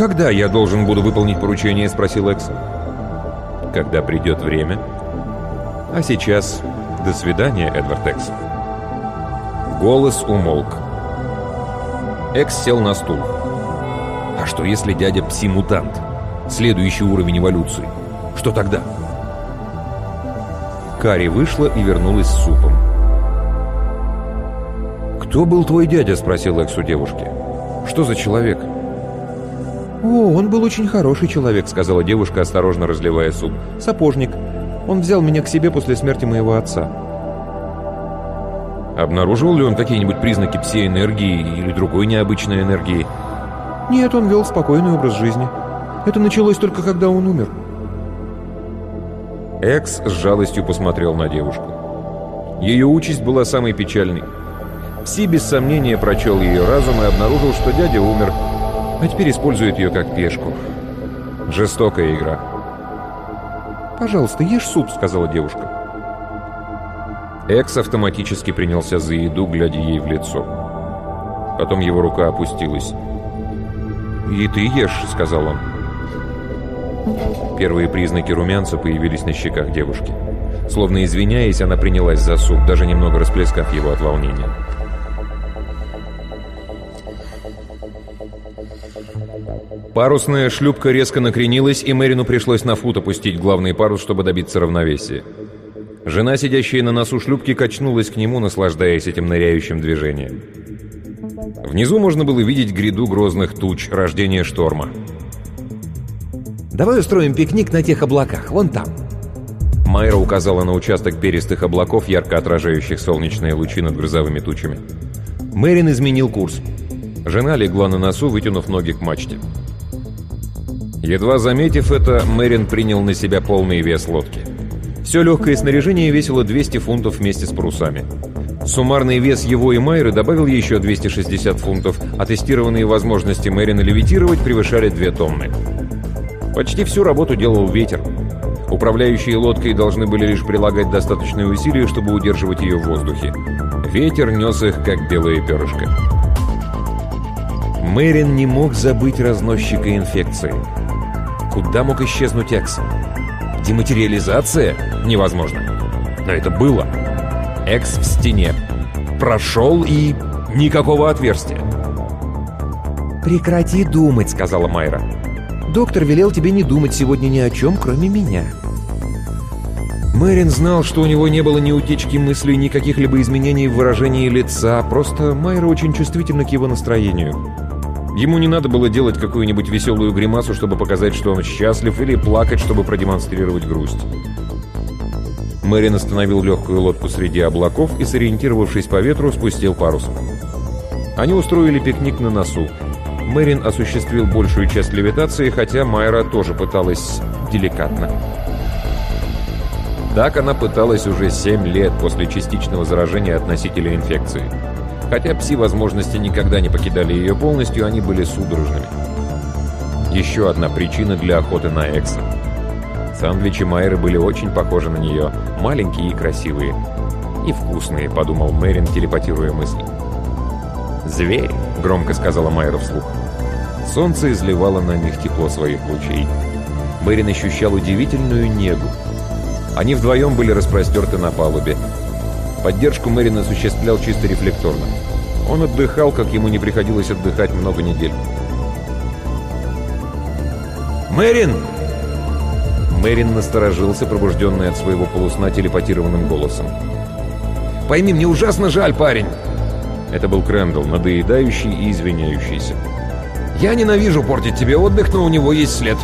«Когда я должен буду выполнить поручение?» — спросил Экс. «Когда придет время. А сейчас до свидания, Эдвард Экс». Голос умолк. Экс сел на стул. «А что, если дядя пси-мутант? Следующий уровень эволюции. Что тогда?» Кари вышла и вернулась с супом. «Кто был твой дядя?» — спросил Экс у девушки. «Что за человек?» «О, он был очень хороший человек», — сказала девушка, осторожно разливая суп. «Сапожник. Он взял меня к себе после смерти моего отца». Обнаруживал ли он какие-нибудь признаки пси-энергии или другой необычной энергии? Нет, он вел спокойный образ жизни. Это началось только когда он умер. Экс с жалостью посмотрел на девушку. Ее участь была самой печальной. Пси без сомнения прочел ее разум и обнаружил, что дядя умер, а теперь использует ее как пешку. Жестокая игра. «Пожалуйста, ешь суп», — сказала девушка. Экс автоматически принялся за еду, глядя ей в лицо. Потом его рука опустилась. «И ты ешь», — сказал он. Первые признаки румянца появились на щеках девушки. Словно извиняясь, она принялась за суп, даже немного расплескав его от волнения. Парусная шлюпка резко накренилась, и Мэрину пришлось на фут опустить главный парус, чтобы добиться равновесия. Жена, сидящая на носу шлюпки, качнулась к нему, наслаждаясь этим ныряющим движением. Внизу можно было видеть гряду грозных туч, рождение шторма. «Давай устроим пикник на тех облаках, вон там». Майра указала на участок перистых облаков, ярко отражающих солнечные лучи над грозовыми тучами. Мэрин изменил курс. Жена легла на носу, вытянув ноги к мачте. Едва заметив это, Мэрин принял на себя полный вес лодки. Все легкое снаряжение весило 200 фунтов вместе с парусами. Суммарный вес его и Майры добавил еще 260 фунтов, а тестированные возможности Мэрина левитировать превышали 2 тонны. Почти всю работу делал ветер. Управляющие лодкой должны были лишь прилагать достаточные усилия, чтобы удерживать ее в воздухе. Ветер нес их, как белое перышко. Мэрин не мог забыть разносчика инфекции. Куда мог исчезнуть Экс? Дематериализация? Невозможно. Но это было. Экс в стене. Прошел и... никакого отверстия. «Прекрати думать», — сказала Майра. «Доктор велел тебе не думать сегодня ни о чем, кроме меня». Мэрин знал, что у него не было ни утечки мыслей, ни каких-либо изменений в выражении лица, просто Майра очень чувствительна к его настроению. Ему не надо было делать какую-нибудь веселую гримасу, чтобы показать, что он счастлив, или плакать, чтобы продемонстрировать грусть. Мэрин остановил легкую лодку среди облаков и, сориентировавшись по ветру, спустил парус. Они устроили пикник на носу. Мэрин осуществил большую часть левитации, хотя Майра тоже пыталась деликатно. Так она пыталась уже 7 лет после частичного заражения от носителя инфекции. Хотя пси-возможности никогда не покидали ее полностью, они были судорожными. Еще одна причина для охоты на Экса. Сандвичи Майры были очень похожи на нее, маленькие и красивые. «И вкусные», — подумал Мэрин, телепатируя мысли. «Зверь», — громко сказала Майра вслух. Солнце изливало на них тепло своих лучей. Мэрин ощущал удивительную негу. Они вдвоем были распростерты на палубе. Поддержку Мэрин осуществлял чисто рефлекторно. Он отдыхал, как ему не приходилось отдыхать много недель. «Мэрин!» Мэрин насторожился, пробужденный от своего полусна телепатированным голосом. «Пойми, мне ужасно жаль, парень!» Это был Крэндалл, надоедающий и извиняющийся. «Я ненавижу портить тебе отдых, но у него есть след.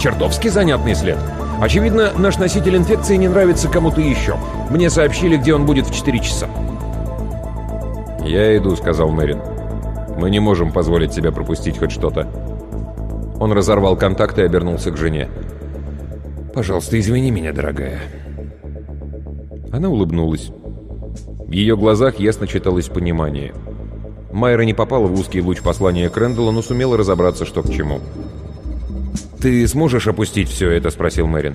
Чертовски занятный след. Очевидно, наш носитель инфекции не нравится кому-то еще. Мне сообщили, где он будет в 4 часа. «Я иду», — сказал Мэрин. «Мы не можем позволить себе пропустить хоть что-то». Он разорвал контакт и обернулся к жене. «Пожалуйста, извини меня, дорогая». Она улыбнулась. В ее глазах ясно читалось понимание. Майра не попала в узкий луч послания Крэндалла, но сумела разобраться, что к чему. «Ты сможешь опустить все это?» — спросил Мэрин.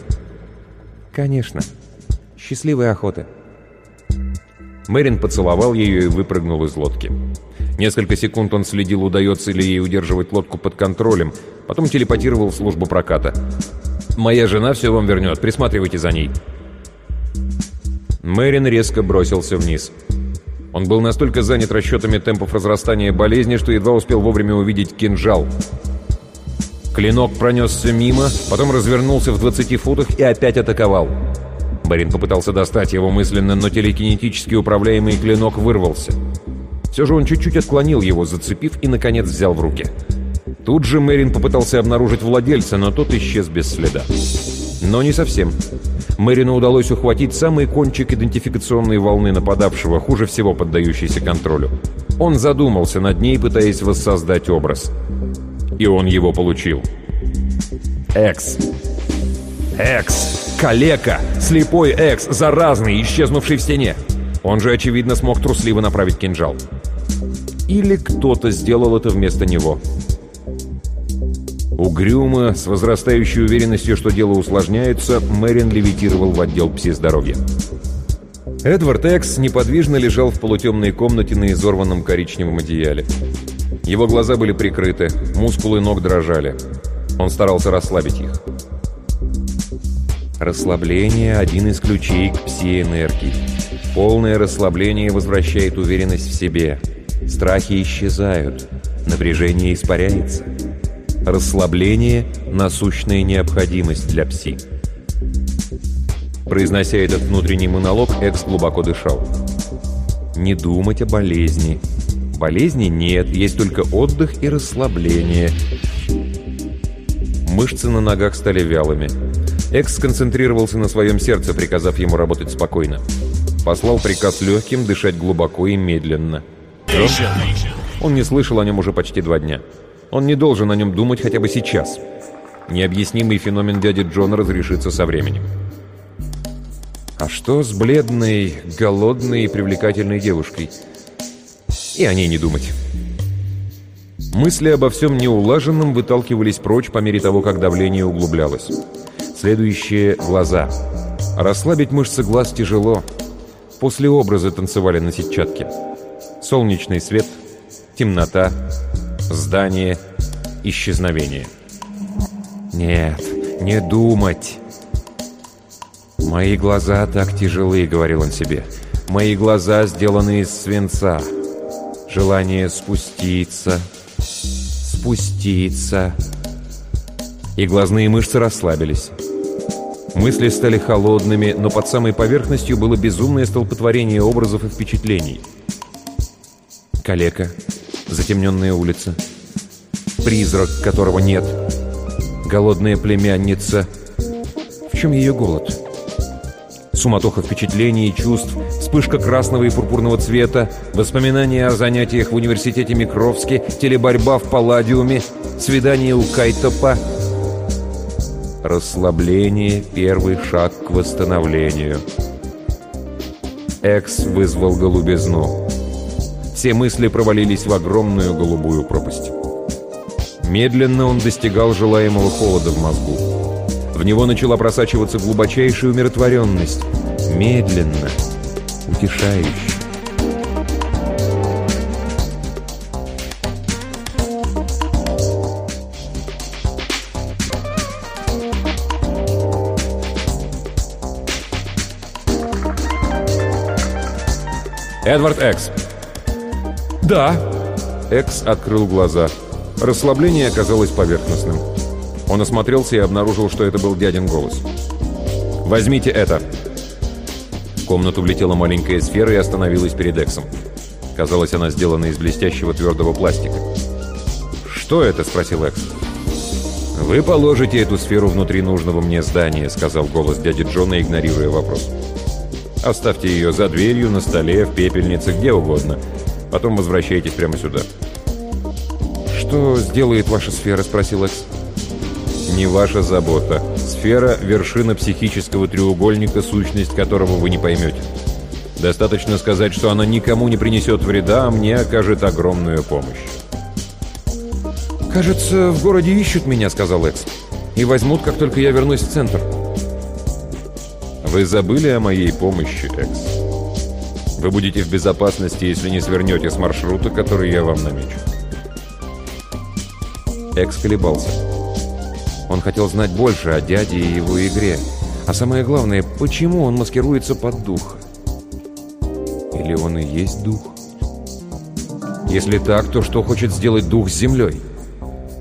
«Конечно. Счастливой охоты». Мэрин поцеловал ее и выпрыгнул из лодки. Несколько секунд он следил, удается ли ей удерживать лодку под контролем, потом телепатировал в службу проката. «Моя жена все вам вернет, присматривайте за ней». Мэрин резко бросился вниз. Он был настолько занят расчетами темпов разрастания болезни, что едва успел вовремя увидеть кинжал — Клинок пронесся мимо, потом развернулся в 20 футах и опять атаковал. Барин попытался достать его мысленно, но телекинетически управляемый клинок вырвался. Все же он чуть-чуть отклонил его, зацепив и, наконец, взял в руки. Тут же Мэрин попытался обнаружить владельца, но тот исчез без следа. Но не совсем. Мэрину удалось ухватить самый кончик идентификационной волны нападавшего, хуже всего поддающийся контролю. Он задумался над ней, пытаясь воссоздать образ и он его получил. Экс. Экс. Калека. Слепой Экс. Заразный, исчезнувший в стене. Он же, очевидно, смог трусливо направить кинжал. Или кто-то сделал это вместо него. Угрюмо, с возрастающей уверенностью, что дело усложняется, Мэрин левитировал в отдел пси-здоровья. Эдвард Экс неподвижно лежал в полутемной комнате на изорванном коричневом одеяле. Его глаза были прикрыты, мускулы ног дрожали. Он старался расслабить их. Расслабление – один из ключей к пси-энергии. Полное расслабление возвращает уверенность в себе. Страхи исчезают, напряжение испаряется. Расслабление – насущная необходимость для пси. Произнося этот внутренний монолог, Экс глубоко дышал. Не думать о болезни. Болезни нет, есть только отдых и расслабление. Мышцы на ногах стали вялыми. Экс сконцентрировался на своем сердце, приказав ему работать спокойно. Послал приказ легким дышать глубоко и медленно. Он не слышал о нем уже почти два дня. Он не должен о нем думать хотя бы сейчас. Необъяснимый феномен дяди Джона разрешится со временем. А что с бледной, голодной и привлекательной девушкой? И о ней не думать. Мысли обо всем неулаженном выталкивались прочь по мере того, как давление углублялось. Следующие — глаза. Расслабить мышцы глаз тяжело. После образа танцевали на сетчатке. Солнечный свет, темнота, здание, исчезновение. «Нет, не думать!» «Мои глаза так тяжелы», — говорил он себе. «Мои глаза сделаны из свинца. Желание спуститься, спуститься». И глазные мышцы расслабились. Мысли стали холодными, но под самой поверхностью было безумное столпотворение образов и впечатлений. Калека, затемненная улица, призрак, которого нет, голодная племянница. В чем ее голод? Суматоха впечатлений и чувств, вспышка красного и пурпурного цвета, воспоминания о занятиях в университете Микровске, телеборьба в Палладиуме, свидание у Кайтопа. Расслабление — первый шаг к восстановлению. Экс вызвал голубизну. Все мысли провалились в огромную голубую пропасть. Медленно он достигал желаемого холода в мозгу. В него начала просачиваться глубочайшая умиротворенность. Медленно, утешающе. Эдвард Экс. «Да». Экс открыл глаза. Расслабление оказалось поверхностным. Он осмотрелся и обнаружил, что это был дядин голос. «Возьмите это!» Комнату влетела маленькая сфера и остановилась перед Эксом. Казалось, она сделана из блестящего твердого пластика. «Что это?» — спросил Экс. «Вы положите эту сферу внутри нужного мне здания», — сказал голос дяди Джона, игнорируя вопрос. «Оставьте ее за дверью, на столе, в пепельнице, где угодно. Потом возвращайтесь прямо сюда». «Что сделает ваша сфера?» — спросил Экс. «Не ваша забота. Сфера — вершина психического треугольника, сущность которого вы не поймете. Достаточно сказать, что она никому не принесет вреда, а мне окажет огромную помощь». «Кажется, в городе ищут меня», — сказал Экс. «И возьмут, как только я вернусь в центр». «Вы забыли о моей помощи, Экс. Вы будете в безопасности, если не свернете с маршрута, который я вам намечу». Экс колебался. Он хотел знать больше о дяде и его игре. А самое главное, почему он маскируется под дух? Или он и есть дух? Если так, то что хочет сделать дух с землей?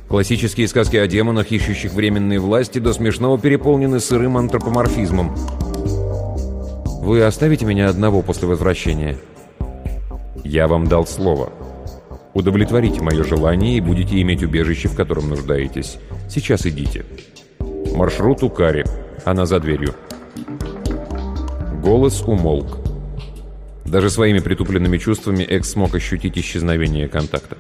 Классические сказки о демонах, ищущих временные власти, до смешного переполнены сырым антропоморфизмом. Вы оставите меня одного после возвращения? Я вам дал слово. Удовлетворите мое желание и будете иметь убежище, в котором нуждаетесь. Сейчас идите. Маршрут у Кари. Она за дверью. Голос умолк. Даже своими притупленными чувствами Экс смог ощутить исчезновение контакта.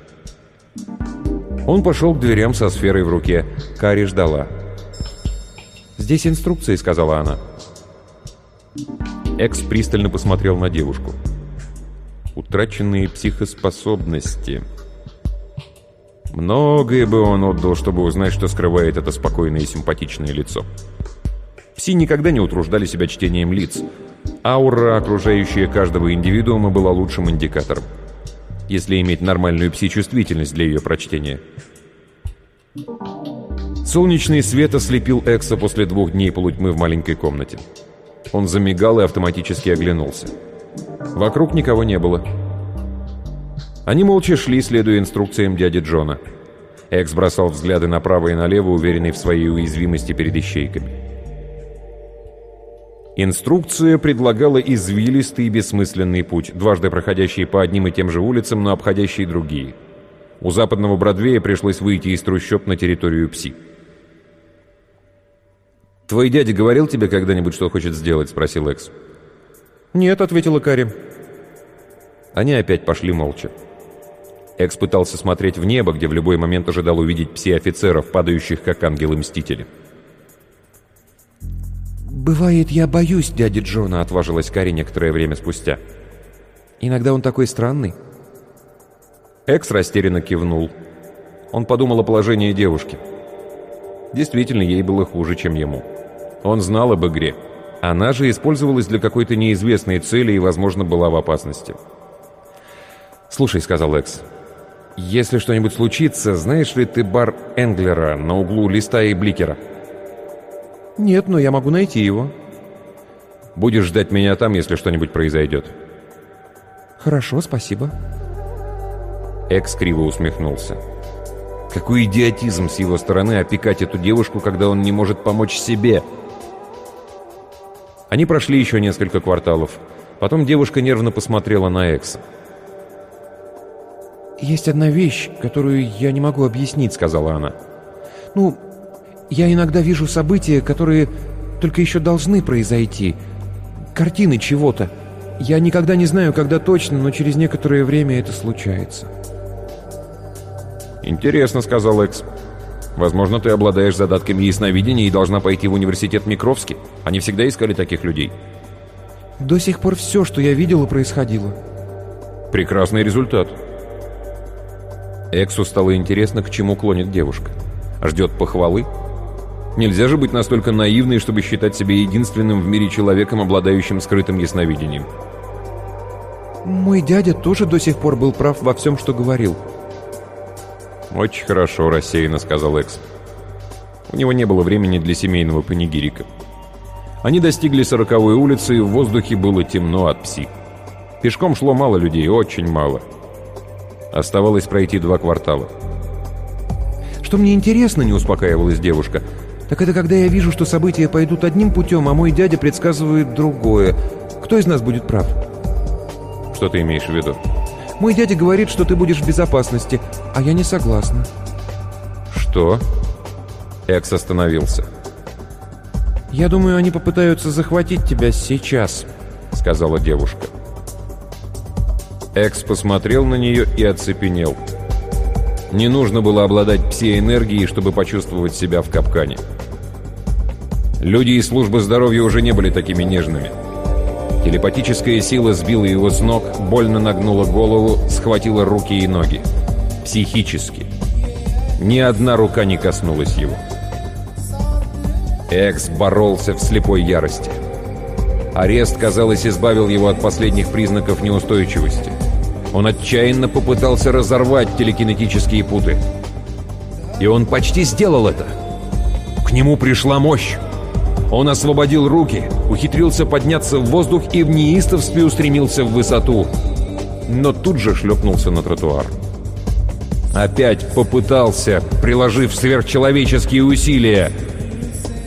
Он пошел к дверям со сферой в руке. Кари ждала. «Здесь инструкции», — сказала она. Экс пристально посмотрел на девушку. Утраченные психоспособности. Многое бы он отдал, чтобы узнать, что скрывает это спокойное и симпатичное лицо. Пси никогда не утруждали себя чтением лиц. Аура, окружающая каждого индивидуума, была лучшим индикатором. Если иметь нормальную пси-чувствительность для ее прочтения. Солнечный свет ослепил Экса после двух дней полутьмы в маленькой комнате. Он замигал и автоматически оглянулся. Вокруг никого не было. Они молча шли, следуя инструкциям дяди Джона. Экс бросал взгляды направо и налево, уверенный в своей уязвимости перед ищейками. Инструкция предлагала извилистый и бессмысленный путь, дважды проходящий по одним и тем же улицам, но обходящий другие. У западного Бродвея пришлось выйти из трущоб на территорию Пси. «Твой дядя говорил тебе когда-нибудь, что хочет сделать?» — спросил Экс. «Нет», — ответила Кари. Они опять пошли молча. Экс пытался смотреть в небо, где в любой момент ожидал увидеть пси-офицеров, падающих как ангелы-мстители. «Бывает, я боюсь дяди Джона», — отважилась Кари некоторое время спустя. «Иногда он такой странный». Экс растерянно кивнул. Он подумал о положении девушки. Действительно, ей было хуже, чем ему. Он знал об игре. Она же использовалась для какой-то неизвестной цели и, возможно, была в опасности. «Слушай», — сказал Экс, — «если что-нибудь случится, знаешь ли ты бар Энглера на углу Листа и Бликера?» «Нет, но я могу найти его». «Будешь ждать меня там, если что-нибудь произойдет». «Хорошо, спасибо». Экс криво усмехнулся. Какой идиотизм с его стороны опекать эту девушку, когда он не может помочь себе. Они прошли еще несколько кварталов. Потом девушка нервно посмотрела на Экса. «Есть одна вещь, которую я не могу объяснить», — сказала она. «Ну, я иногда вижу события, которые только еще должны произойти. Картины чего-то. Я никогда не знаю, когда точно, но через некоторое время это случается». «Интересно», — сказал Экс. «Возможно, ты обладаешь задатками ясновидения и должна пойти в университет Микровский. Они всегда искали таких людей». «До сих пор все, что я видела, происходило». «Прекрасный результат». Эксу стало интересно, к чему клонит девушка. Ждет похвалы? Нельзя же быть настолько наивной, чтобы считать себя единственным в мире человеком, обладающим скрытым ясновидением. «Мой дядя тоже до сих пор был прав во всем, что говорил», «Очень хорошо», — рассеянно сказал Экс. У него не было времени для семейного панигирика. Они достигли сороковой улицы, и в воздухе было темно от пси. Пешком шло мало людей, очень мало. Оставалось пройти два квартала. «Что мне интересно», — не успокаивалась девушка, «так это когда я вижу, что события пойдут одним путем, а мой дядя предсказывает другое. Кто из нас будет прав?» «Что ты имеешь в виду?» Мой дядя говорит, что ты будешь в безопасности, а я не согласна». «Что?» Экс остановился. «Я думаю, они попытаются захватить тебя сейчас», — сказала девушка. Экс посмотрел на нее и оцепенел. Не нужно было обладать пси-энергией, чтобы почувствовать себя в капкане. Люди из службы здоровья уже не были такими нежными. Телепатическая сила сбила его с ног, больно нагнула голову, схватила руки и ноги. Психически. Ни одна рука не коснулась его. Экс боролся в слепой ярости. Арест, казалось, избавил его от последних признаков неустойчивости. Он отчаянно попытался разорвать телекинетические путы. И он почти сделал это. К нему пришла мощь. Он освободил руки, ухитрился подняться в воздух и в неистовстве устремился в высоту. Но тут же шлепнулся на тротуар. Опять попытался, приложив сверхчеловеческие усилия,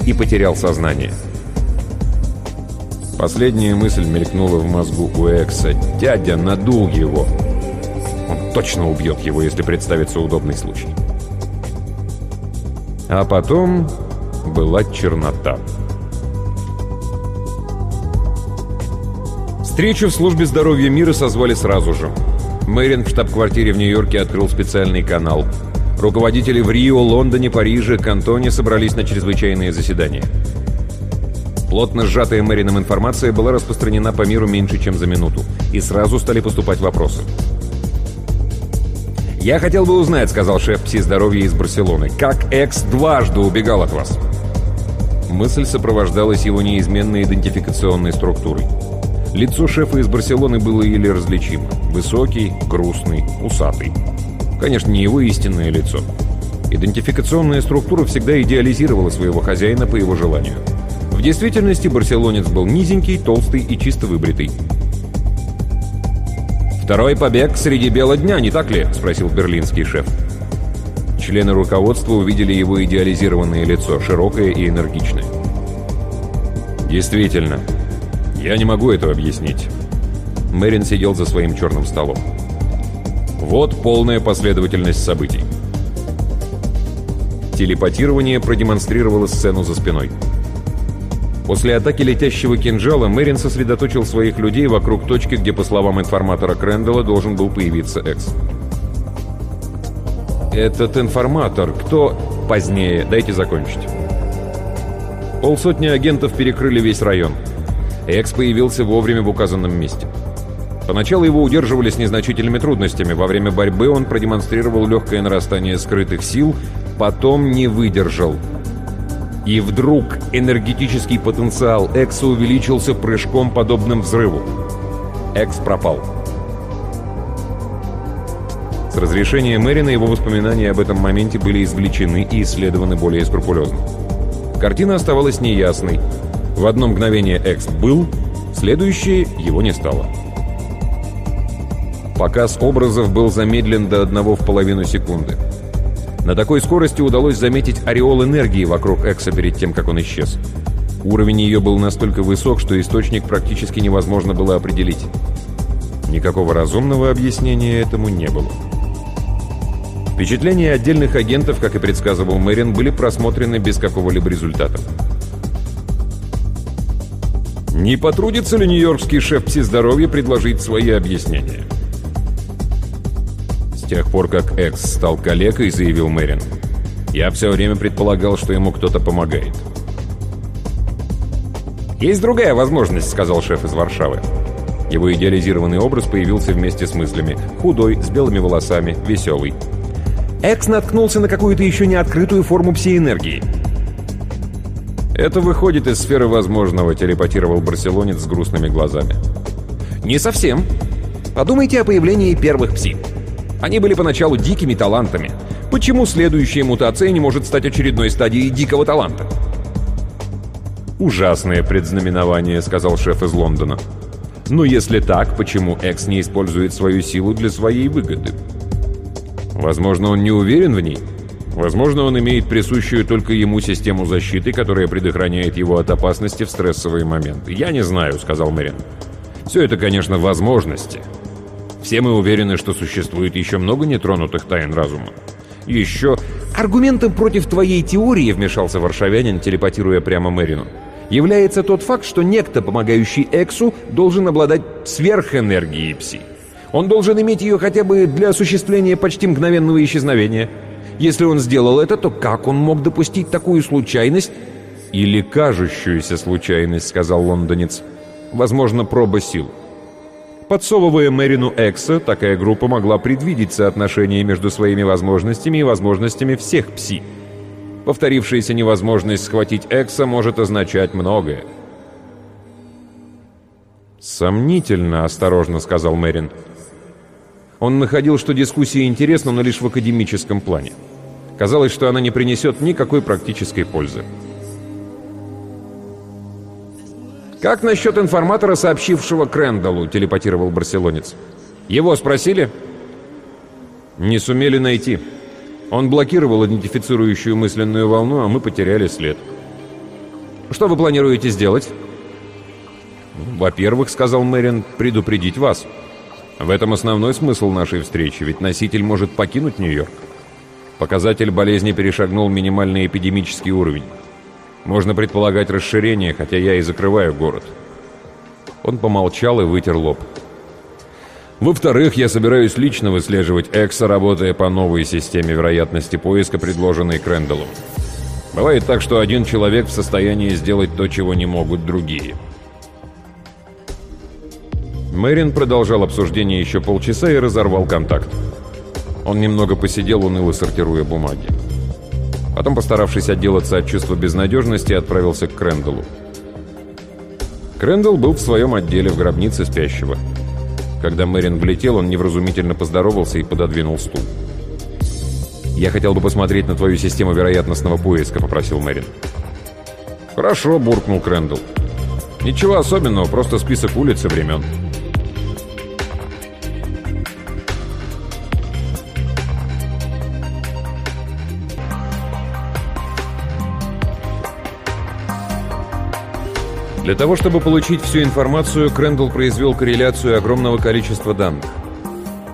и потерял сознание. Последняя мысль мелькнула в мозгу у Экса. Дядя надул его. Он точно убьет его, если представится удобный случай. А потом была чернота. Встречу в службе здоровья мира созвали сразу же. Мэрин в штаб-квартире в Нью-Йорке открыл специальный канал. Руководители в Рио, Лондоне, Париже, Кантоне собрались на чрезвычайные заседания. Плотно сжатая Мэрином информация была распространена по миру меньше, чем за минуту. И сразу стали поступать вопросы. «Я хотел бы узнать», — сказал шеф пси-здоровья из Барселоны, «как Экс дважды убегал от вас?» Мысль сопровождалась его неизменной идентификационной структурой. Лицо шефа из Барселоны было еле различимо. Высокий, грустный, усатый. Конечно, не его истинное лицо. Идентификационная структура всегда идеализировала своего хозяина по его желанию. Действительности барселонец был низенький, толстый и чисто выбритый. «Второй побег среди бела дня, не так ли?» — спросил берлинский шеф. Члены руководства увидели его идеализированное лицо, широкое и энергичное. «Действительно, я не могу этого объяснить». Мэрин сидел за своим черным столом. Вот полная последовательность событий. Телепатирование продемонстрировало сцену за спиной. После атаки летящего кинжала Мэрин сосредоточил своих людей вокруг точки, где, по словам информатора Крэндалла, должен был появиться Экс. «Этот информатор, кто...» «Позднее, дайте закончить». Полсотни агентов перекрыли весь район. Экс появился вовремя в указанном месте. Поначалу его удерживали с незначительными трудностями. Во время борьбы он продемонстрировал легкое нарастание скрытых сил, потом не выдержал. И вдруг энергетический потенциал Экса увеличился прыжком, подобным взрыву. Экс пропал. С разрешения Мэрина его воспоминания об этом моменте были извлечены и исследованы более скрупулезно. Картина оставалась неясной. В одно мгновение Экс был, следующее его не стало. Показ образов был замедлен до одного в половину секунды. На такой скорости удалось заметить ореол энергии вокруг Экса перед тем, как он исчез. Уровень ее был настолько высок, что источник практически невозможно было определить. Никакого разумного объяснения этому не было. Впечатления отдельных агентов, как и предсказывал Мэрин, были просмотрены без какого-либо результата. Не потрудится ли нью-йоркский шеф пси-здоровья предложить свои объяснения? Тех пор, как Экс стал калекой, заявил Мэрин, я все время предполагал, что ему кто-то помогает. «Есть другая возможность», — сказал шеф из Варшавы. Его идеализированный образ появился вместе с мыслями. Худой, с белыми волосами, веселый. Экс наткнулся на какую-то еще не открытую форму пси-энергии. «Это выходит из сферы возможного», — телепатировал барселонец с грустными глазами. «Не совсем. Подумайте о появлении первых пси. Они были поначалу дикими талантами. Почему следующая мутация не может стать очередной стадией дикого таланта?» «Ужасное предзнаменование», — сказал шеф из Лондона. «Но если так, почему Экс не использует свою силу для своей выгоды?» Возможно, он не уверен в ней. Возможно, он имеет присущую только ему систему защиты, которая предохраняет его от опасности в стрессовые моменты. «Я не знаю», — сказал Мэрин. «Все это, конечно, возможности. Все мы уверены, что существует еще много нетронутых тайн разума. Еще...» «Аргументом против твоей теории», — вмешался варшавянин, телепатируя прямо Мэрину, «является тот факт, что некто, помогающий Эксу, должен обладать сверхэнергией пси. Он должен иметь ее хотя бы для осуществления почти мгновенного исчезновения. Если он сделал это, то как он мог допустить такую случайность? «Или кажущуюся случайность», — сказал лондонец. «Возможно, проба сил». Подсовывая Мэрину Экса, такая группа могла предвидеть соотношение между своими возможностями и возможностями всех пси. Повторившаяся невозможность схватить Экса может означать многое. «Сомнительно», — осторожно сказал Мэрин. Он находил, что дискуссия интересна, но лишь в академическом плане. Казалось, что она не принесет никакой практической пользы. «Как насчет информатора, сообщившего Крэндаллу?» — телепатировал барселонец. «Его спросили?» «Не сумели найти. Он блокировал идентифицирующую мысленную волну, а мы потеряли след». «Что вы планируете сделать?» «Во-первых, — сказал Мэрин, — предупредить вас». В этом основной смысл нашей встречи, ведь носитель может покинуть Нью-Йорк. Показатель болезни перешагнул минимальный эпидемический уровень. Можно предполагать расширение, хотя я и закрываю город. Он помолчал и вытер лоб. Во-вторых, я собираюсь лично выслеживать Экса, работая по новой системе вероятности поиска, предложенной Крэндаллом. Бывает так, что один человек в состоянии сделать то, чего не могут другие – Мэрин продолжал обсуждение еще полчаса и разорвал контакт. Он немного посидел, уныло сортируя бумаги. Потом, постаравшись отделаться от чувства безнадежности, отправился к Крэндаллу. Крэндалл был в своем отделе в гробнице спящего. Когда Мэрин влетел, он невразумительно поздоровался и пододвинул стул. «Я хотел бы посмотреть на твою систему вероятностного поиска», — попросил Мэрин. «Хорошо», — буркнул Крэндалл. «Ничего особенного, просто список улиц и времен». Для того, чтобы получить всю информацию, Крэндалл произвел корреляцию огромного количества данных.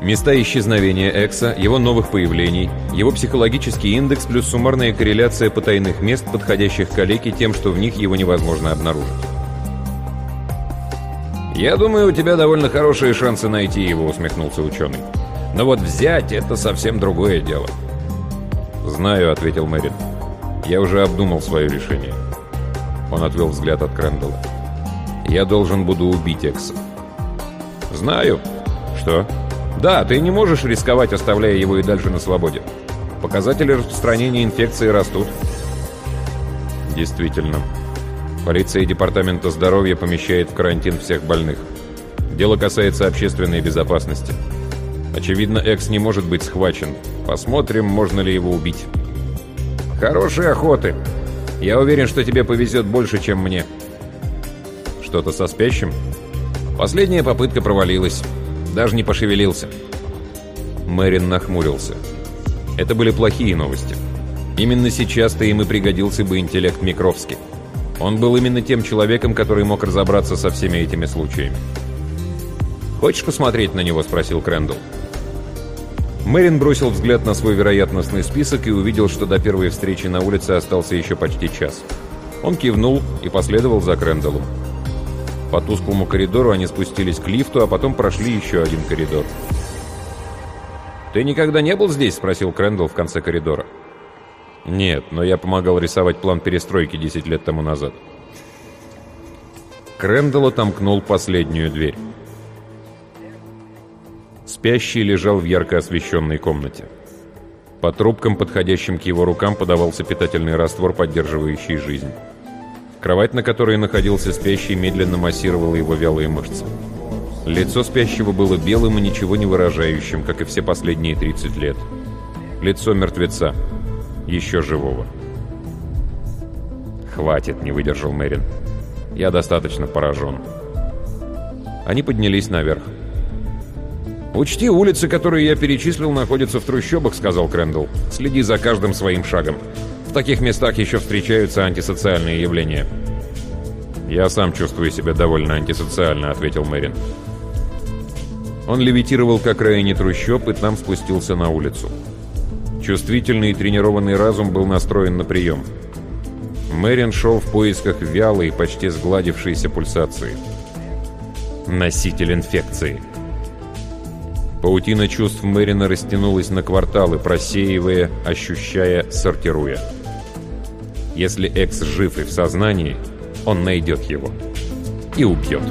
Места исчезновения Экса, его новых появлений, его психологический индекс плюс суммарная корреляция потайных мест, подходящих к Олеке тем, что в них его невозможно обнаружить. «Я думаю, у тебя довольно хорошие шансы найти его», — усмехнулся ученый. «Но вот взять — это совсем другое дело». «Знаю», — ответил Мэрин. «Я уже обдумал свое решение». Он отвел взгляд от Крэндалла. «Я должен буду убить Экса». «Знаю». «Что?» «Да, ты не можешь рисковать, оставляя его и дальше на свободе. Показатели распространения инфекции растут». «Действительно. Полиция Департамента здоровья помещает в карантин всех больных. Дело касается общественной безопасности. Очевидно, Экс не может быть схвачен. Посмотрим, можно ли его убить». «Хорошей охоты!» Я уверен, что тебе повезет больше, чем мне. Что-то со спящим? Последняя попытка провалилась. Даже не пошевелился. Мэрин нахмурился. Это были плохие новости. Именно сейчас-то им и пригодился бы интеллект Микровски. Он был именно тем человеком, который мог разобраться со всеми этими случаями. «Хочешь посмотреть на него?» – спросил Крэндалл. Мэрин бросил взгляд на свой вероятностный список и увидел, что до первой встречи на улице остался еще почти час. Он кивнул и последовал за Крэндаллом. По тусклому коридору они спустились к лифту, а потом прошли еще один коридор. «Ты никогда не был здесь?» — спросил Крэндалл в конце коридора. «Нет, но я помогал рисовать план перестройки 10 лет тому назад». Крэндалл отомкнул последнюю дверь. Спящий лежал в ярко освещенной комнате. По трубкам, подходящим к его рукам, подавался питательный раствор, поддерживающий жизнь. Кровать, на которой находился спящий, медленно массировала его вялые мышцы. Лицо спящего было белым и ничего не выражающим, как и все последние 30 лет. Лицо мертвеца. Еще живого. «Хватит», — не выдержал Мэрин. «Я достаточно поражен». Они поднялись наверх. «Учти, улицы, которые я перечислил, находятся в трущобах», — сказал Крэндалл. «Следи за каждым своим шагом. В таких местах еще встречаются антисоциальные явления». «Я сам чувствую себя довольно антисоциально», — ответил Мэрин. Он левитировал к окраине трущоб и там спустился на улицу. Чувствительный и тренированный разум был настроен на прием. Мэрин шел в поисках вялой, почти сгладившейся пульсации. «Носитель инфекции». Паутина чувств Мэрина растянулась на кварталы, просеивая, ощущая, сортируя. Если Экс жив и в сознании, он найдет его. И убьет.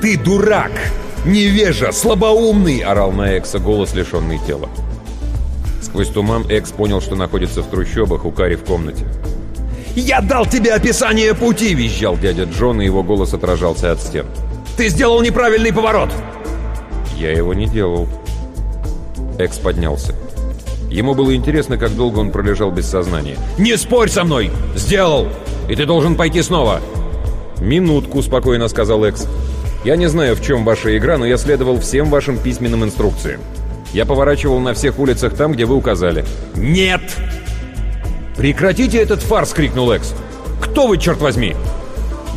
«Ты дурак! Невежа! Слабоумный!» — орал на Экса голос, лишенный тела. Сквозь туман Экс понял, что находится в трущобах у Кари в комнате. «Я дал тебе описание пути!» — визжал дядя Джон, и его голос отражался от стен. «Ты сделал неправильный поворот!» «Я его не делал». Экс поднялся. Ему было интересно, как долго он пролежал без сознания. «Не спорь со мной! Сделал! И ты должен пойти снова!» «Минутку», — спокойно сказал Экс. «Я не знаю, в чем ваша игра, но я следовал всем вашим письменным инструкциям. Я поворачивал на всех улицах там, где вы указали». «Нет!» «Прекратите этот фарс!» — крикнул Экс. «Кто вы, черт возьми?»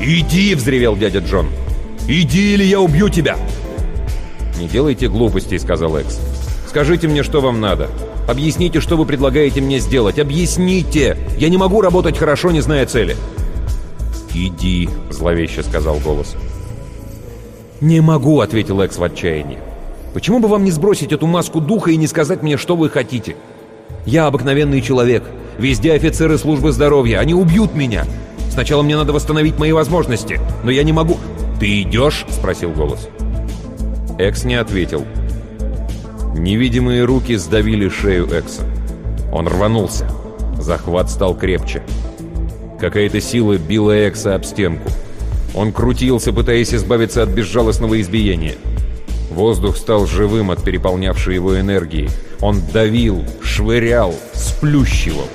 «Иди!» — взревел дядя Джон. «Иди, или я убью тебя!» «Не делайте глупостей», — сказал Экс. «Скажите мне, что вам надо. Объясните, что вы предлагаете мне сделать. Объясните! Я не могу работать хорошо, не зная цели». «Иди», — зловеще сказал голос. «Не могу», — ответил Экс в отчаянии. «Почему бы вам не сбросить эту маску духа и не сказать мне, что вы хотите? Я обыкновенный человек. Везде офицеры службы здоровья. Они убьют меня. Сначала мне надо восстановить мои возможности. Но я не могу... «Ты идешь?» — спросил голос. Экс не ответил. Невидимые руки сдавили шею Экса. Он рванулся. Захват стал крепче. Какая-то сила била Экса об стенку. Он крутился, пытаясь избавиться от безжалостного избиения. Воздух стал живым от переполнявшей его энергии. Он давил, швырял, сплющивал.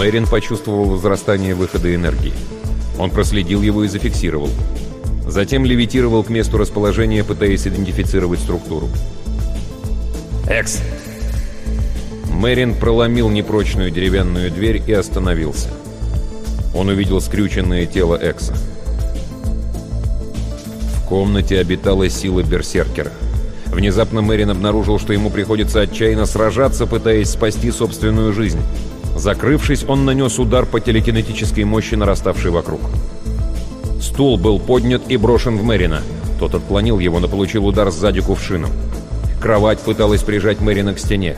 Мэрин почувствовал возрастание выхода энергии. Он проследил его и зафиксировал. Затем левитировал к месту расположения, пытаясь идентифицировать структуру. «Экс!» Мэрин проломил непрочную деревянную дверь и остановился. Он увидел скрюченное тело Экса. В комнате обитала сила берсеркера. Внезапно Мэрин обнаружил, что ему приходится отчаянно сражаться, пытаясь спасти собственную жизнь. Закрывшись, он нанес удар по телекинетической мощи, нараставшей вокруг. Стул был поднят и брошен в Мэрина. Тот отклонил его, но получил удар сзади кувшином. Кровать пыталась прижать Мэрина к стене.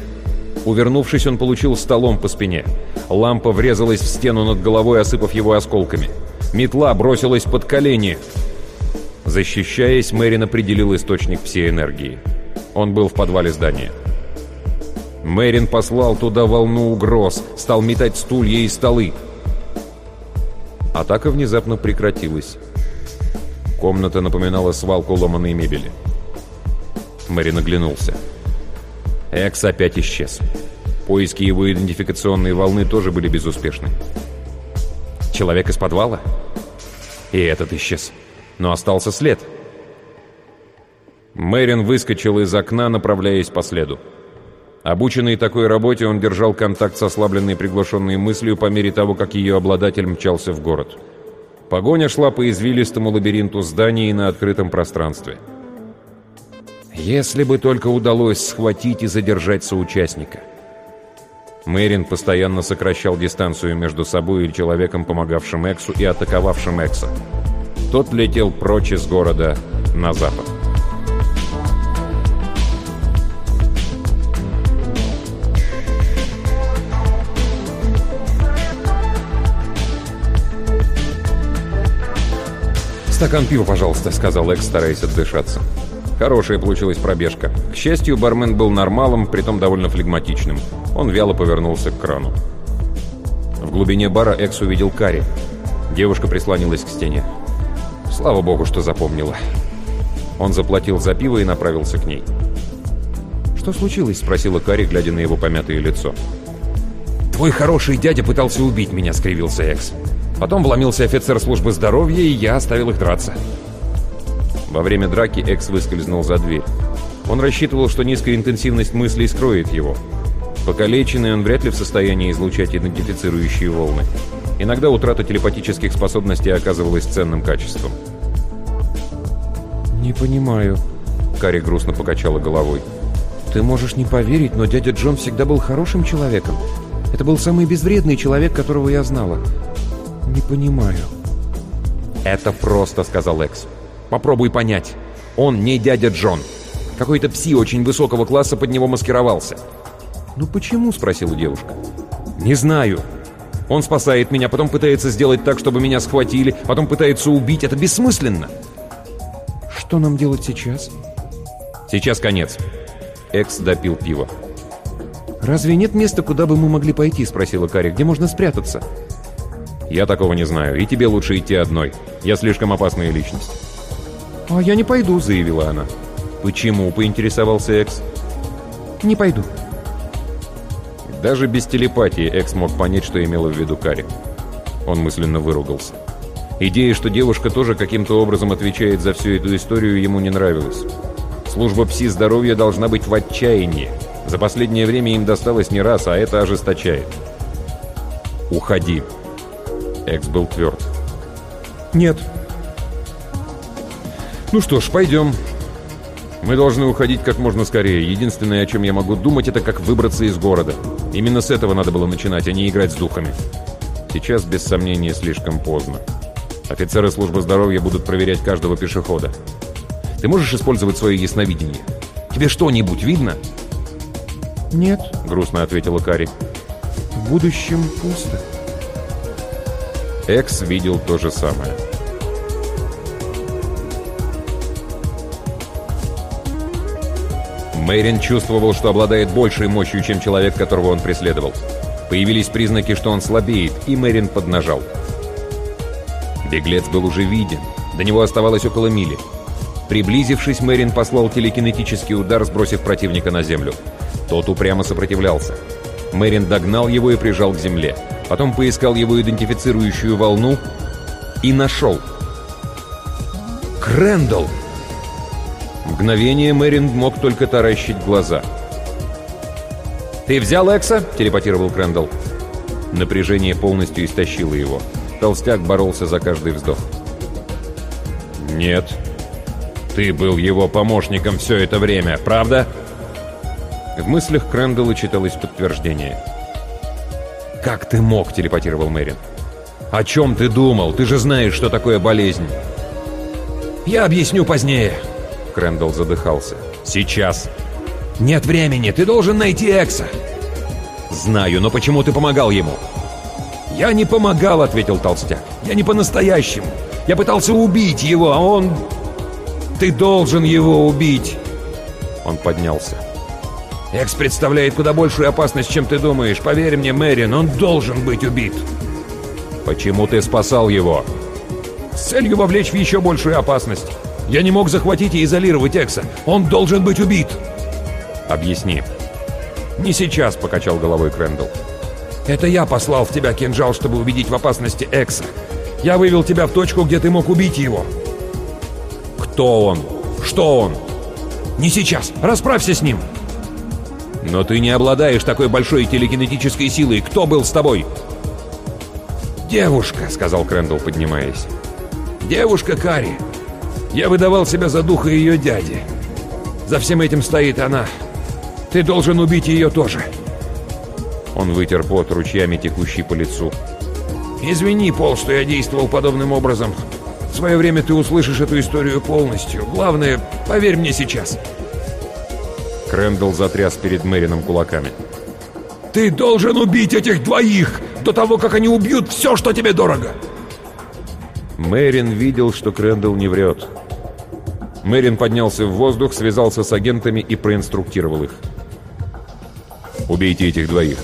Увернувшись, он получил столом по спине. Лампа врезалась в стену над головой, осыпав его осколками. Метла бросилась под колени. Защищаясь, Мэрин определил источник всей энергии. Он был в подвале здания. Мэрин послал туда волну угроз, стал метать стулья и столы. Атака внезапно прекратилась. Комната напоминала свалку ломаной мебели. Мэрин оглянулся. Экс опять исчез. Поиски его идентификационной волны тоже были безуспешны. Человек из подвала? И этот исчез. Но остался след. Мэрин выскочил из окна, направляясь по следу. Обученный такой работе, он держал контакт с ослабленной приглашенной мыслью по мере того, как ее обладатель мчался в город. Погоня шла по извилистому лабиринту зданий на открытом пространстве. Если бы только удалось схватить и задержать соучастника. Мэрин постоянно сокращал дистанцию между собой и человеком, помогавшим Эксу и атаковавшим Экса. Тот летел прочь из города на запад. «Стакан пива, пожалуйста», — сказал Экс, стараясь отдышаться. Хорошая получилась пробежка. К счастью, бармен был нормалом, притом довольно флегматичным. Он вяло повернулся к крану. В глубине бара Экс увидел Кари. Девушка прислонилась к стене. Слава богу, что запомнила. Он заплатил за пиво и направился к ней. «Что случилось?» — спросила Кари, глядя на его помятое лицо. «Твой хороший дядя пытался убить меня», — скривился Экс. Потом вломился офицер службы здоровья, и я оставил их драться. Во время драки Экс выскользнул за дверь. Он рассчитывал, что низкая интенсивность мыслей скроет его. Покалеченный он вряд ли в состоянии излучать идентифицирующие волны. Иногда утрата телепатических способностей оказывалась ценным качеством. «Не понимаю», — Карри грустно покачала головой. «Ты можешь не поверить, но дядя Джон всегда был хорошим человеком. Это был самый безвредный человек, которого я знала. «Не понимаю». «Это просто», — сказал Экс. «Попробуй понять. Он не дядя Джон. Какой-то пси очень высокого класса под него маскировался». «Ну почему?» — спросила девушка. «Не знаю. Он спасает меня, потом пытается сделать так, чтобы меня схватили, потом пытается убить. Это бессмысленно». «Что нам делать сейчас?» «Сейчас конец». Экс допил пиво. «Разве нет места, куда бы мы могли пойти?» — спросила Карри. «Где можно спрятаться?» «Я такого не знаю, и тебе лучше идти одной. Я слишком опасная личность». «А я не пойду», — заявила она. «Почему?» — поинтересовался Экс. «Не пойду». Даже без телепатии Экс мог понять, что имела в виду Кари. Он мысленно выругался. Идея, что девушка тоже каким-то образом отвечает за всю эту историю, ему не нравилась. Служба пси-здоровья должна быть в отчаянии. За последнее время им досталось не раз, а это ожесточает. «Уходи», Экс был тверд. «Нет». «Ну что ж, пойдем. Мы должны уходить как можно скорее. Единственное, о чем я могу думать, это как выбраться из города. Именно с этого надо было начинать, а не играть с духами. Сейчас, без сомнения, слишком поздно. Офицеры службы здоровья будут проверять каждого пешехода. Ты можешь использовать свое ясновидение? Тебе что-нибудь видно?» «Нет», — грустно ответила Кари. В будущем пусто. Экс видел то же самое. Мэрин чувствовал, что обладает большей мощью, чем человек, которого он преследовал. Появились признаки, что он слабеет, и Мэрин поднажал. Беглец был уже виден. До него оставалось около мили. Приблизившись, Мэрин послал телекинетический удар, сбросив противника на землю. Тот упрямо сопротивлялся. Мэрин догнал его и прижал к земле. Потом поискал его идентифицирующую волну и нашел. «Крэндалл!» Мгновение Мэрин мог только таращить глаза. «Ты взял Экса?» — телепатировал Крэндалл. Напряжение полностью истощило его. Толстяк боролся за каждый вздох. «Нет. Ты был его помощником все это время, правда?» В мыслях Крэндалла читалось подтверждение. «Как ты мог?» — телепатировал Мэрин. «О чем ты думал? Ты же знаешь, что такое болезнь!» «Я объясню позднее!» Крэндалл задыхался. «Сейчас!» «Нет времени! Ты должен найти Экса!» «Знаю, но почему ты помогал ему?» «Я не помогал», — ответил Толстяк. «Я не по-настоящему. Я пытался убить его, а он... Ты должен его убить!» Он поднялся. «Экс представляет куда большую опасность, чем ты думаешь. Поверь мне, Мэрин, он должен быть убит!» «Почему ты спасал его?» «С целью вовлечь в еще большую опасность. Я не мог захватить и изолировать Экса. Он должен быть убит!» «Объясни». «Не сейчас», — покачал головой Крэндалл. «Это я послал в тебя кинжал, чтобы убедить в опасности Экса. Я вывел тебя в точку, где ты мог убить его». «Кто он? Что он?» «Не сейчас. Расправься с ним». «Но ты не обладаешь такой большой телекинетической силой. Кто был с тобой?» «Девушка», — сказал Крэндалл, поднимаясь. «Девушка Кари. Я выдавал себя за духа ее дяди. За всем этим стоит она. Ты должен убить ее тоже». Он вытер пот ручьями, текущий по лицу. «Извини, Пол, что я действовал подобным образом. В свое время ты услышишь эту историю полностью. Главное, поверь мне сейчас». Крэндалл затряс перед Мэрином кулаками. «Ты должен убить этих двоих до того, как они убьют все, что тебе дорого!» Мэрин видел, что Крэндалл не врет. Мэрин поднялся в воздух, связался с агентами и проинструктировал их. «Убейте этих двоих.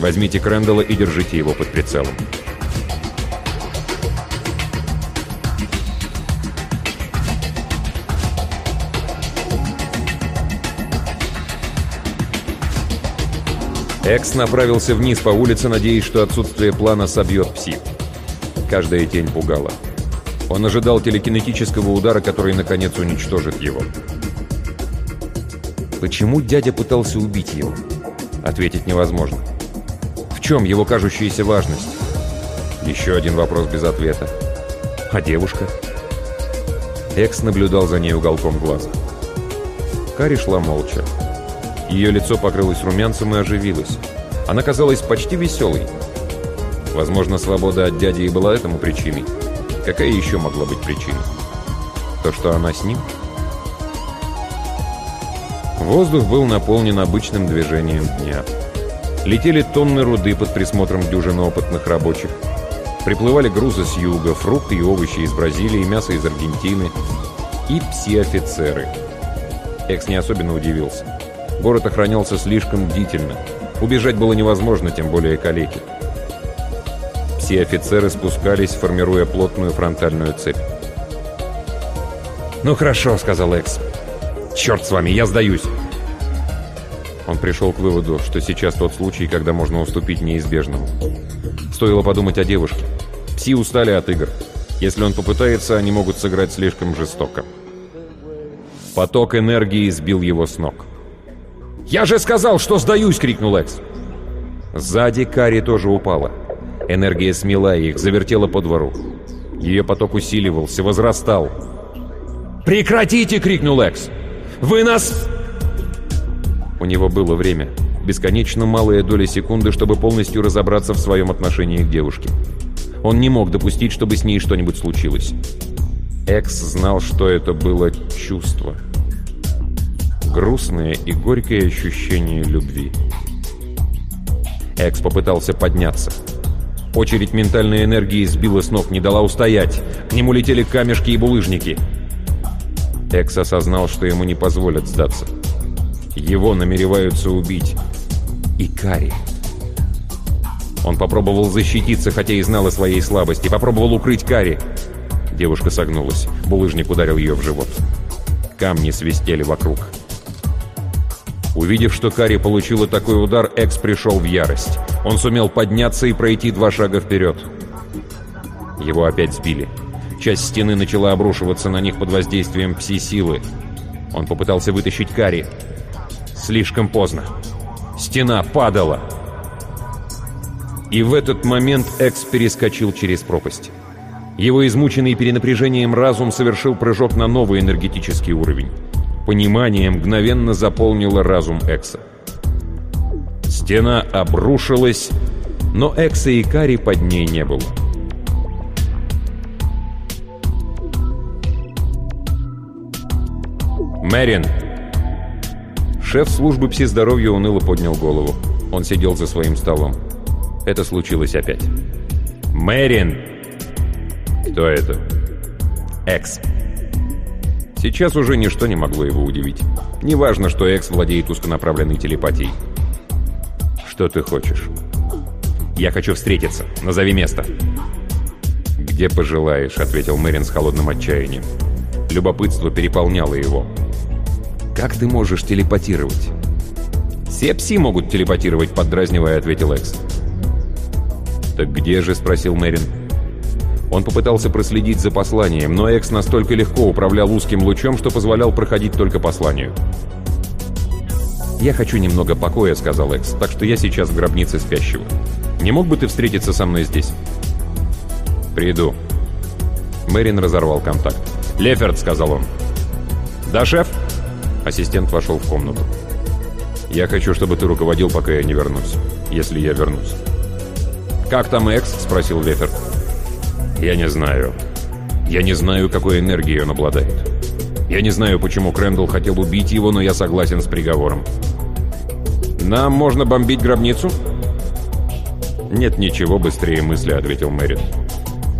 Возьмите Крэндалла и держите его под прицелом». Экс направился вниз по улице, надеясь, что отсутствие плана собьет пси. Каждая тень пугала. Он ожидал телекинетического удара, который, наконец, уничтожит его. Почему дядя пытался убить его? Ответить невозможно. В чем его кажущаяся важность? Еще один вопрос без ответа. А девушка? Экс наблюдал за ней уголком глаза. Кари шла молча. Ее лицо покрылось румянцем и оживилось. Она казалась почти веселой. Возможно, свобода от дяди и была этому причиной. Какая еще могла быть причина? То, что она с ним? Воздух был наполнен обычным движением дня. Летели тонны руды под присмотром дюжины опытных рабочих. Приплывали грузы с юга, фрукты и овощи из Бразилии, мясо из Аргентины и пси-офицеры. Экс не особенно удивился. Город охранялся слишком бдительно. Убежать было невозможно, тем более калеки. Все офицеры спускались, формируя плотную фронтальную цепь. «Ну хорошо», — сказал Экс. «Черт с вами, я сдаюсь!» Он пришел к выводу, что сейчас тот случай, когда можно уступить неизбежному. Стоило подумать о девушке. Пси устали от игр. Если он попытается, они могут сыграть слишком жестоко. Поток энергии сбил его с ног. «Я же сказал, что сдаюсь!» — крикнул Экс. Сзади Кари тоже упала. Энергия смела их, завертела по двору. Ее поток усиливался, возрастал. «Прекратите!» — крикнул Экс. «Вы нас...» У него было время. Бесконечно малая доля секунды, чтобы полностью разобраться в своем отношении к девушке. Он не мог допустить, чтобы с ней что-нибудь случилось. Экс знал, что это было чувство грустное и горькое ощущение любви. Экс попытался подняться. Очередь ментальной энергии сбила с ног, не дала устоять. К нему летели камешки и булыжники. Экс осознал, что ему не позволят сдаться. Его намереваются убить. И Кари. Он попробовал защититься, хотя и знал о своей слабости. Попробовал укрыть Кари. Девушка согнулась. Булыжник ударил ее в живот. Камни свистели вокруг. Увидев, что Кари получила такой удар, Экс пришел в ярость. Он сумел подняться и пройти два шага вперед. Его опять сбили. Часть стены начала обрушиваться на них под воздействием пси-силы. Он попытался вытащить Кари. Слишком поздно. Стена падала. И в этот момент Экс перескочил через пропасть. Его измученный перенапряжением разум совершил прыжок на новый энергетический уровень. Понимание мгновенно заполнило разум Экса. Стена обрушилась, но Экса и Кари под ней не было. «Мэрин!» Шеф службы пси-здоровья уныло поднял голову. Он сидел за своим столом. Это случилось опять. «Мэрин!» «Кто это?» «Экс». Сейчас уже ничто не могло его удивить. Неважно, что Экс владеет узконаправленной телепатией. «Что ты хочешь?» «Я хочу встретиться. Назови место». «Где пожелаешь», — ответил Мэрин с холодным отчаянием. Любопытство переполняло его. «Как ты можешь телепатировать?» «Все пси могут телепатировать», — поддразнивая, ответил Экс. «Так где же?» — спросил Мэрин. Он попытался проследить за посланием, но Экс настолько легко управлял узким лучом, что позволял проходить только посланию. «Я хочу немного покоя», — сказал Экс, — «так что я сейчас в гробнице спящего. Не мог бы ты встретиться со мной здесь?» «Приду». Мэрин разорвал контакт. «Леферт», — сказал он. «Да, шеф?» Ассистент вошел в комнату. «Я хочу, чтобы ты руководил, пока я не вернусь. Если я вернусь». «Как там Экс?» — спросил Леферт. «Я не знаю. Я не знаю, какой энергией он обладает. Я не знаю, почему Крэндалл хотел убить его, но я согласен с приговором». «Нам можно бомбить гробницу?» «Нет ничего быстрее мысли», — ответил Мэрин.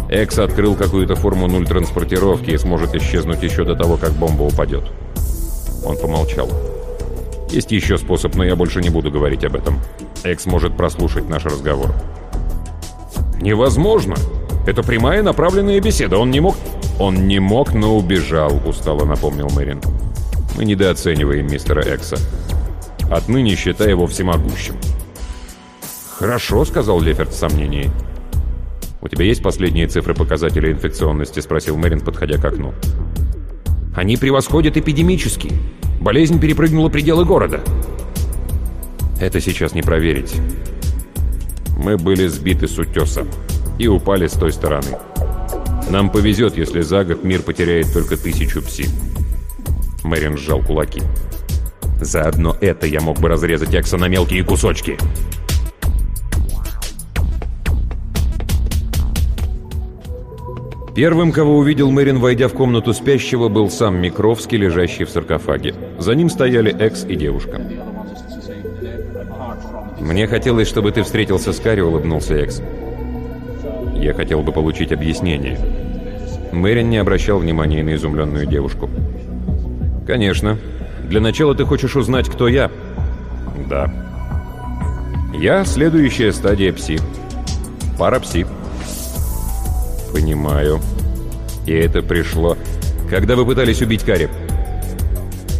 «Экс открыл какую-то форму нуль-транспортировки и сможет исчезнуть еще до того, как бомба упадет». Он помолчал. «Есть еще способ, но я больше не буду говорить об этом. Экс может прослушать наш разговор». «Невозможно! Это прямая направленная беседа. Он не мог...» «Он не мог, но убежал», — устало напомнил Мэрин. «Мы недооцениваем мистера Экса. Отныне считай его всемогущим». «Хорошо», — сказал Леферт в сомнении. «У тебя есть последние цифры показателя инфекционности?» — спросил Мэрин, подходя к окну. «Они превосходят эпидемические. Болезнь перепрыгнула пределы города». «Это сейчас не проверить. Мы были сбиты с утеса и упали с той стороны. Нам повезет, если за год мир потеряет только тысячу пси». Мэрин сжал кулаки. «Заодно это я мог бы разрезать Экса на мелкие кусочки». Первым, кого увидел Мэрин, войдя в комнату спящего, был сам Микровский, лежащий в саркофаге. За ним стояли Экс и девушка. «Мне хотелось, чтобы ты встретился с Карри», — улыбнулся Экс. «Я хотел бы получить объяснение». Мэрин не обращал внимания на изумленную девушку. «Конечно. Для начала ты хочешь узнать, кто я?» «Да». «Я — следующая стадия пси. Парапси». «Понимаю. И это пришло. Когда вы пытались убить Карри?»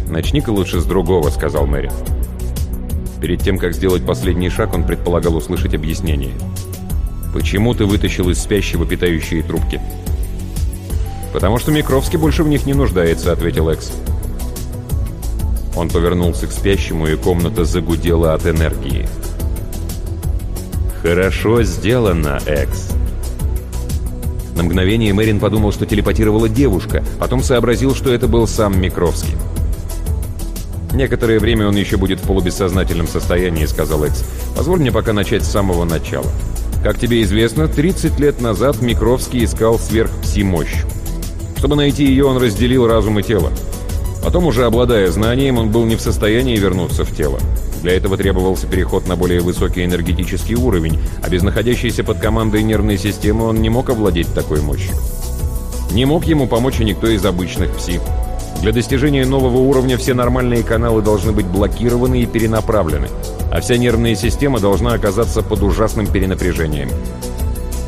«Начни-ка лучше с другого», — сказал Мэри. Перед тем, как сделать последний шаг, он предполагал услышать объяснение. «Почему ты вытащил из спящего питающие трубки?» «Потому что Микровский больше в них не нуждается», — ответил Экс. Он повернулся к спящему, и комната загудела от энергии. «Хорошо сделано, Экс!» На мгновение Мэрин подумал, что телепатировала девушка, потом сообразил, что это был сам Микровский. «Некоторое время он еще будет в полубессознательном состоянии», — сказал Экс. «Позволь мне пока начать с самого начала. Как тебе известно, 30 лет назад Микровский искал сверхпси-мощь. Чтобы найти ее, он разделил разум и тело. Потом, уже обладая знанием, он был не в состоянии вернуться в тело. Для этого требовался переход на более высокий энергетический уровень, а без находящейся под командой нервной системы он не мог овладеть такой мощью. Не мог ему помочь и никто из обычных пси. Для достижения нового уровня все нормальные каналы должны быть блокированы и перенаправлены, а вся нервная система должна оказаться под ужасным перенапряжением.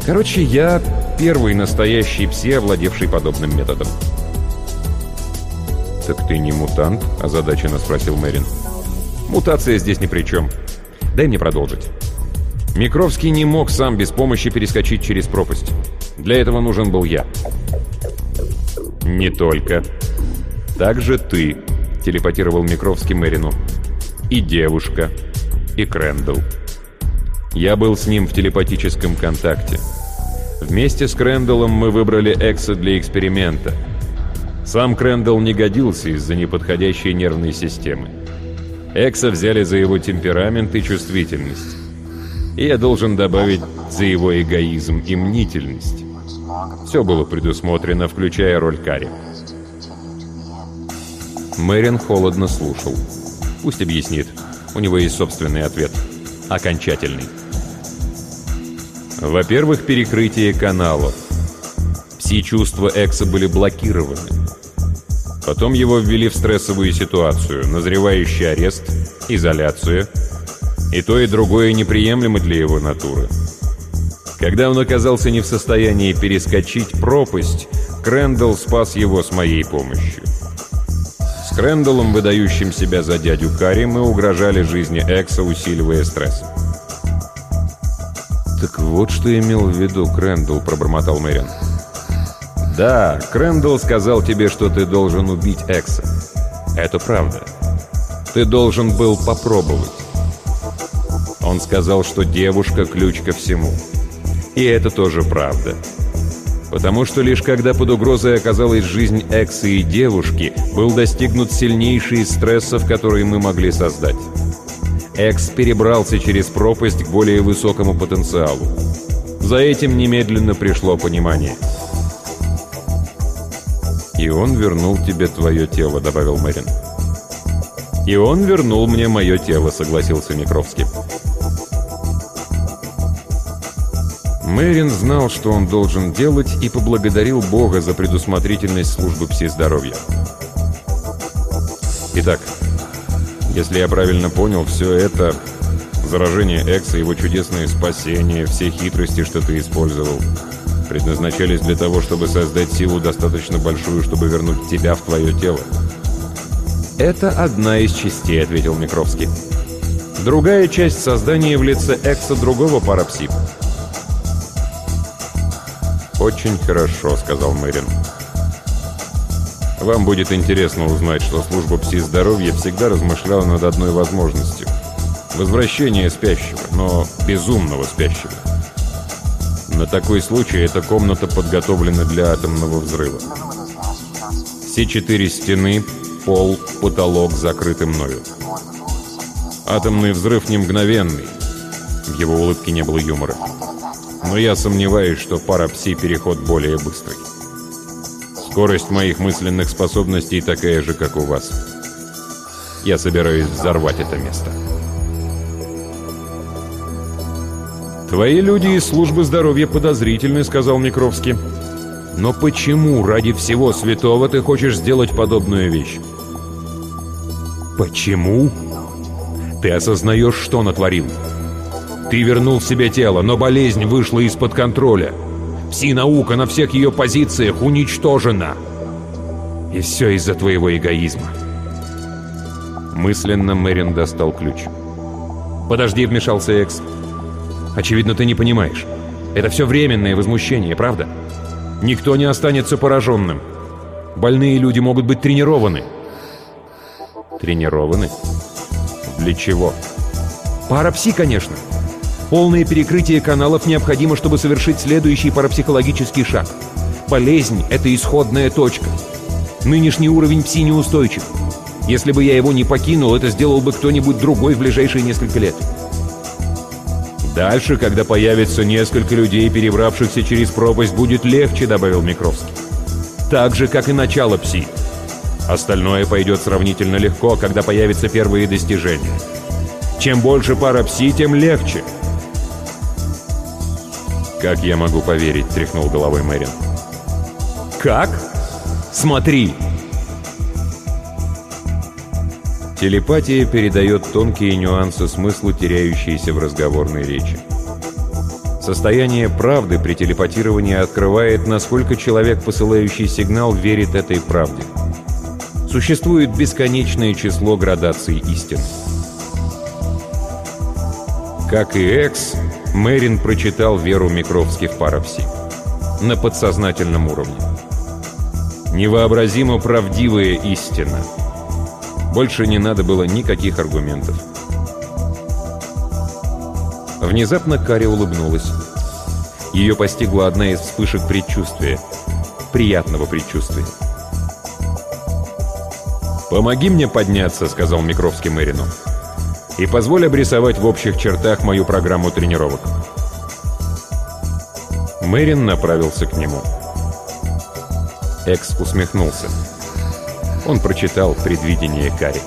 Короче, я первый настоящий пси, овладевший подобным методом. «Так ты не мутант?» – озадаченно спросил Мэрин. «Мутация здесь ни при чем. Дай мне продолжить». Микровский не мог сам без помощи перескочить через пропасть. Для этого нужен был я. «Не только. Также ты», — телепатировал Микровский Мэрину. «И девушка. И Крэндалл. Я был с ним в телепатическом контакте. Вместе с Крэндаллом мы выбрали Экса для эксперимента — сам Крэндалл не годился из-за неподходящей нервной системы. Экса взяли за его темперамент и чувствительность. И я должен добавить за его эгоизм и мнительность. Все было предусмотрено, включая роль Кари. Мэрин холодно слушал. Пусть объяснит. У него есть собственный ответ. Окончательный. Во-первых, перекрытие каналов. Все чувства Экса были блокированы. Потом его ввели в стрессовую ситуацию, назревающий арест, изоляцию. И то, и другое неприемлемо для его натуры. Когда он оказался не в состоянии перескочить пропасть, Крэндалл спас его с моей помощью. С Крэндаллом, выдающим себя за дядю Карри, мы угрожали жизни Экса, усиливая стресс. «Так вот что имел в виду Крэндалл», — пробормотал Мэрин. «Да, Крэндалл сказал тебе, что ты должен убить Экса. Это правда. Ты должен был попробовать. Он сказал, что девушка — ключ ко всему. И это тоже правда. Потому что лишь когда под угрозой оказалась жизнь Экса и девушки, был достигнут сильнейший из стрессов, которые мы могли создать. Экс перебрался через пропасть к более высокому потенциалу. За этим немедленно пришло понимание — «И он вернул тебе твое тело», — добавил Мэрин. «И он вернул мне мое тело», — согласился Микровский. Мэрин знал, что он должен делать, и поблагодарил Бога за предусмотрительность службы пси-здоровья. Итак, если я правильно понял, все это заражение Экса, его чудесное спасение, все хитрости, что ты использовал — предназначались для того, чтобы создать силу достаточно большую, чтобы вернуть тебя в твое тело. «Это одна из частей», — ответил Микровский. «Другая часть создания в лице Экса другого парапси». «Очень хорошо», — сказал Мэрин. «Вам будет интересно узнать, что служба пси-здоровья всегда размышляла над одной возможностью. Возвращение спящего, но безумного спящего. На такой случай эта комната подготовлена для атомного взрыва. Все четыре стены, пол, потолок закрыты мною. Атомный взрыв не мгновенный. В его улыбке не было юмора. Но я сомневаюсь, что пара пси переход более быстрый. Скорость моих мысленных способностей такая же, как у вас. Я собираюсь взорвать это место. «Твои люди из службы здоровья подозрительны», — сказал Микровский. «Но почему ради всего святого ты хочешь сделать подобную вещь?» «Почему?» «Ты осознаешь, что натворил. Ты вернул себе тело, но болезнь вышла из-под контроля. Пси-наука на всех ее позициях уничтожена. И все из-за твоего эгоизма». Мысленно Мэрин достал ключ. «Подожди», — вмешался Экс. Очевидно, ты не понимаешь. Это все временное возмущение, правда? Никто не останется пораженным. Больные люди могут быть тренированы. Тренированы? Для чего? Парапси, конечно. Полное перекрытие каналов необходимо, чтобы совершить следующий парапсихологический шаг. Болезнь — это исходная точка. Нынешний уровень пси неустойчив. Если бы я его не покинул, это сделал бы кто-нибудь другой в ближайшие несколько лет. Дальше, когда появится несколько людей, перебравшихся через пропасть, будет легче, добавил Микровский. Так же, как и начало пси. Остальное пойдет сравнительно легко, когда появятся первые достижения. Чем больше пара пси, тем легче. «Как я могу поверить?» — тряхнул головой Мэрин. «Как? Смотри!» Телепатия передает тонкие нюансы смысла, теряющиеся в разговорной речи. Состояние правды при телепатировании открывает, насколько человек, посылающий сигнал, верит этой правде. Существует бесконечное число градаций истин. Как и Экс, Мэрин прочитал веру Микровски в. На подсознательном уровне. Невообразимо правдивая истина. Больше не надо было никаких аргументов. Внезапно Кари улыбнулась. Ее постигла одна из вспышек предчувствия. Приятного предчувствия. «Помоги мне подняться», — сказал Микровский Мэрину. «И позволь обрисовать в общих чертах мою программу тренировок». Мэрин направился к нему. Экс усмехнулся. Он прочитал предвидение Кари.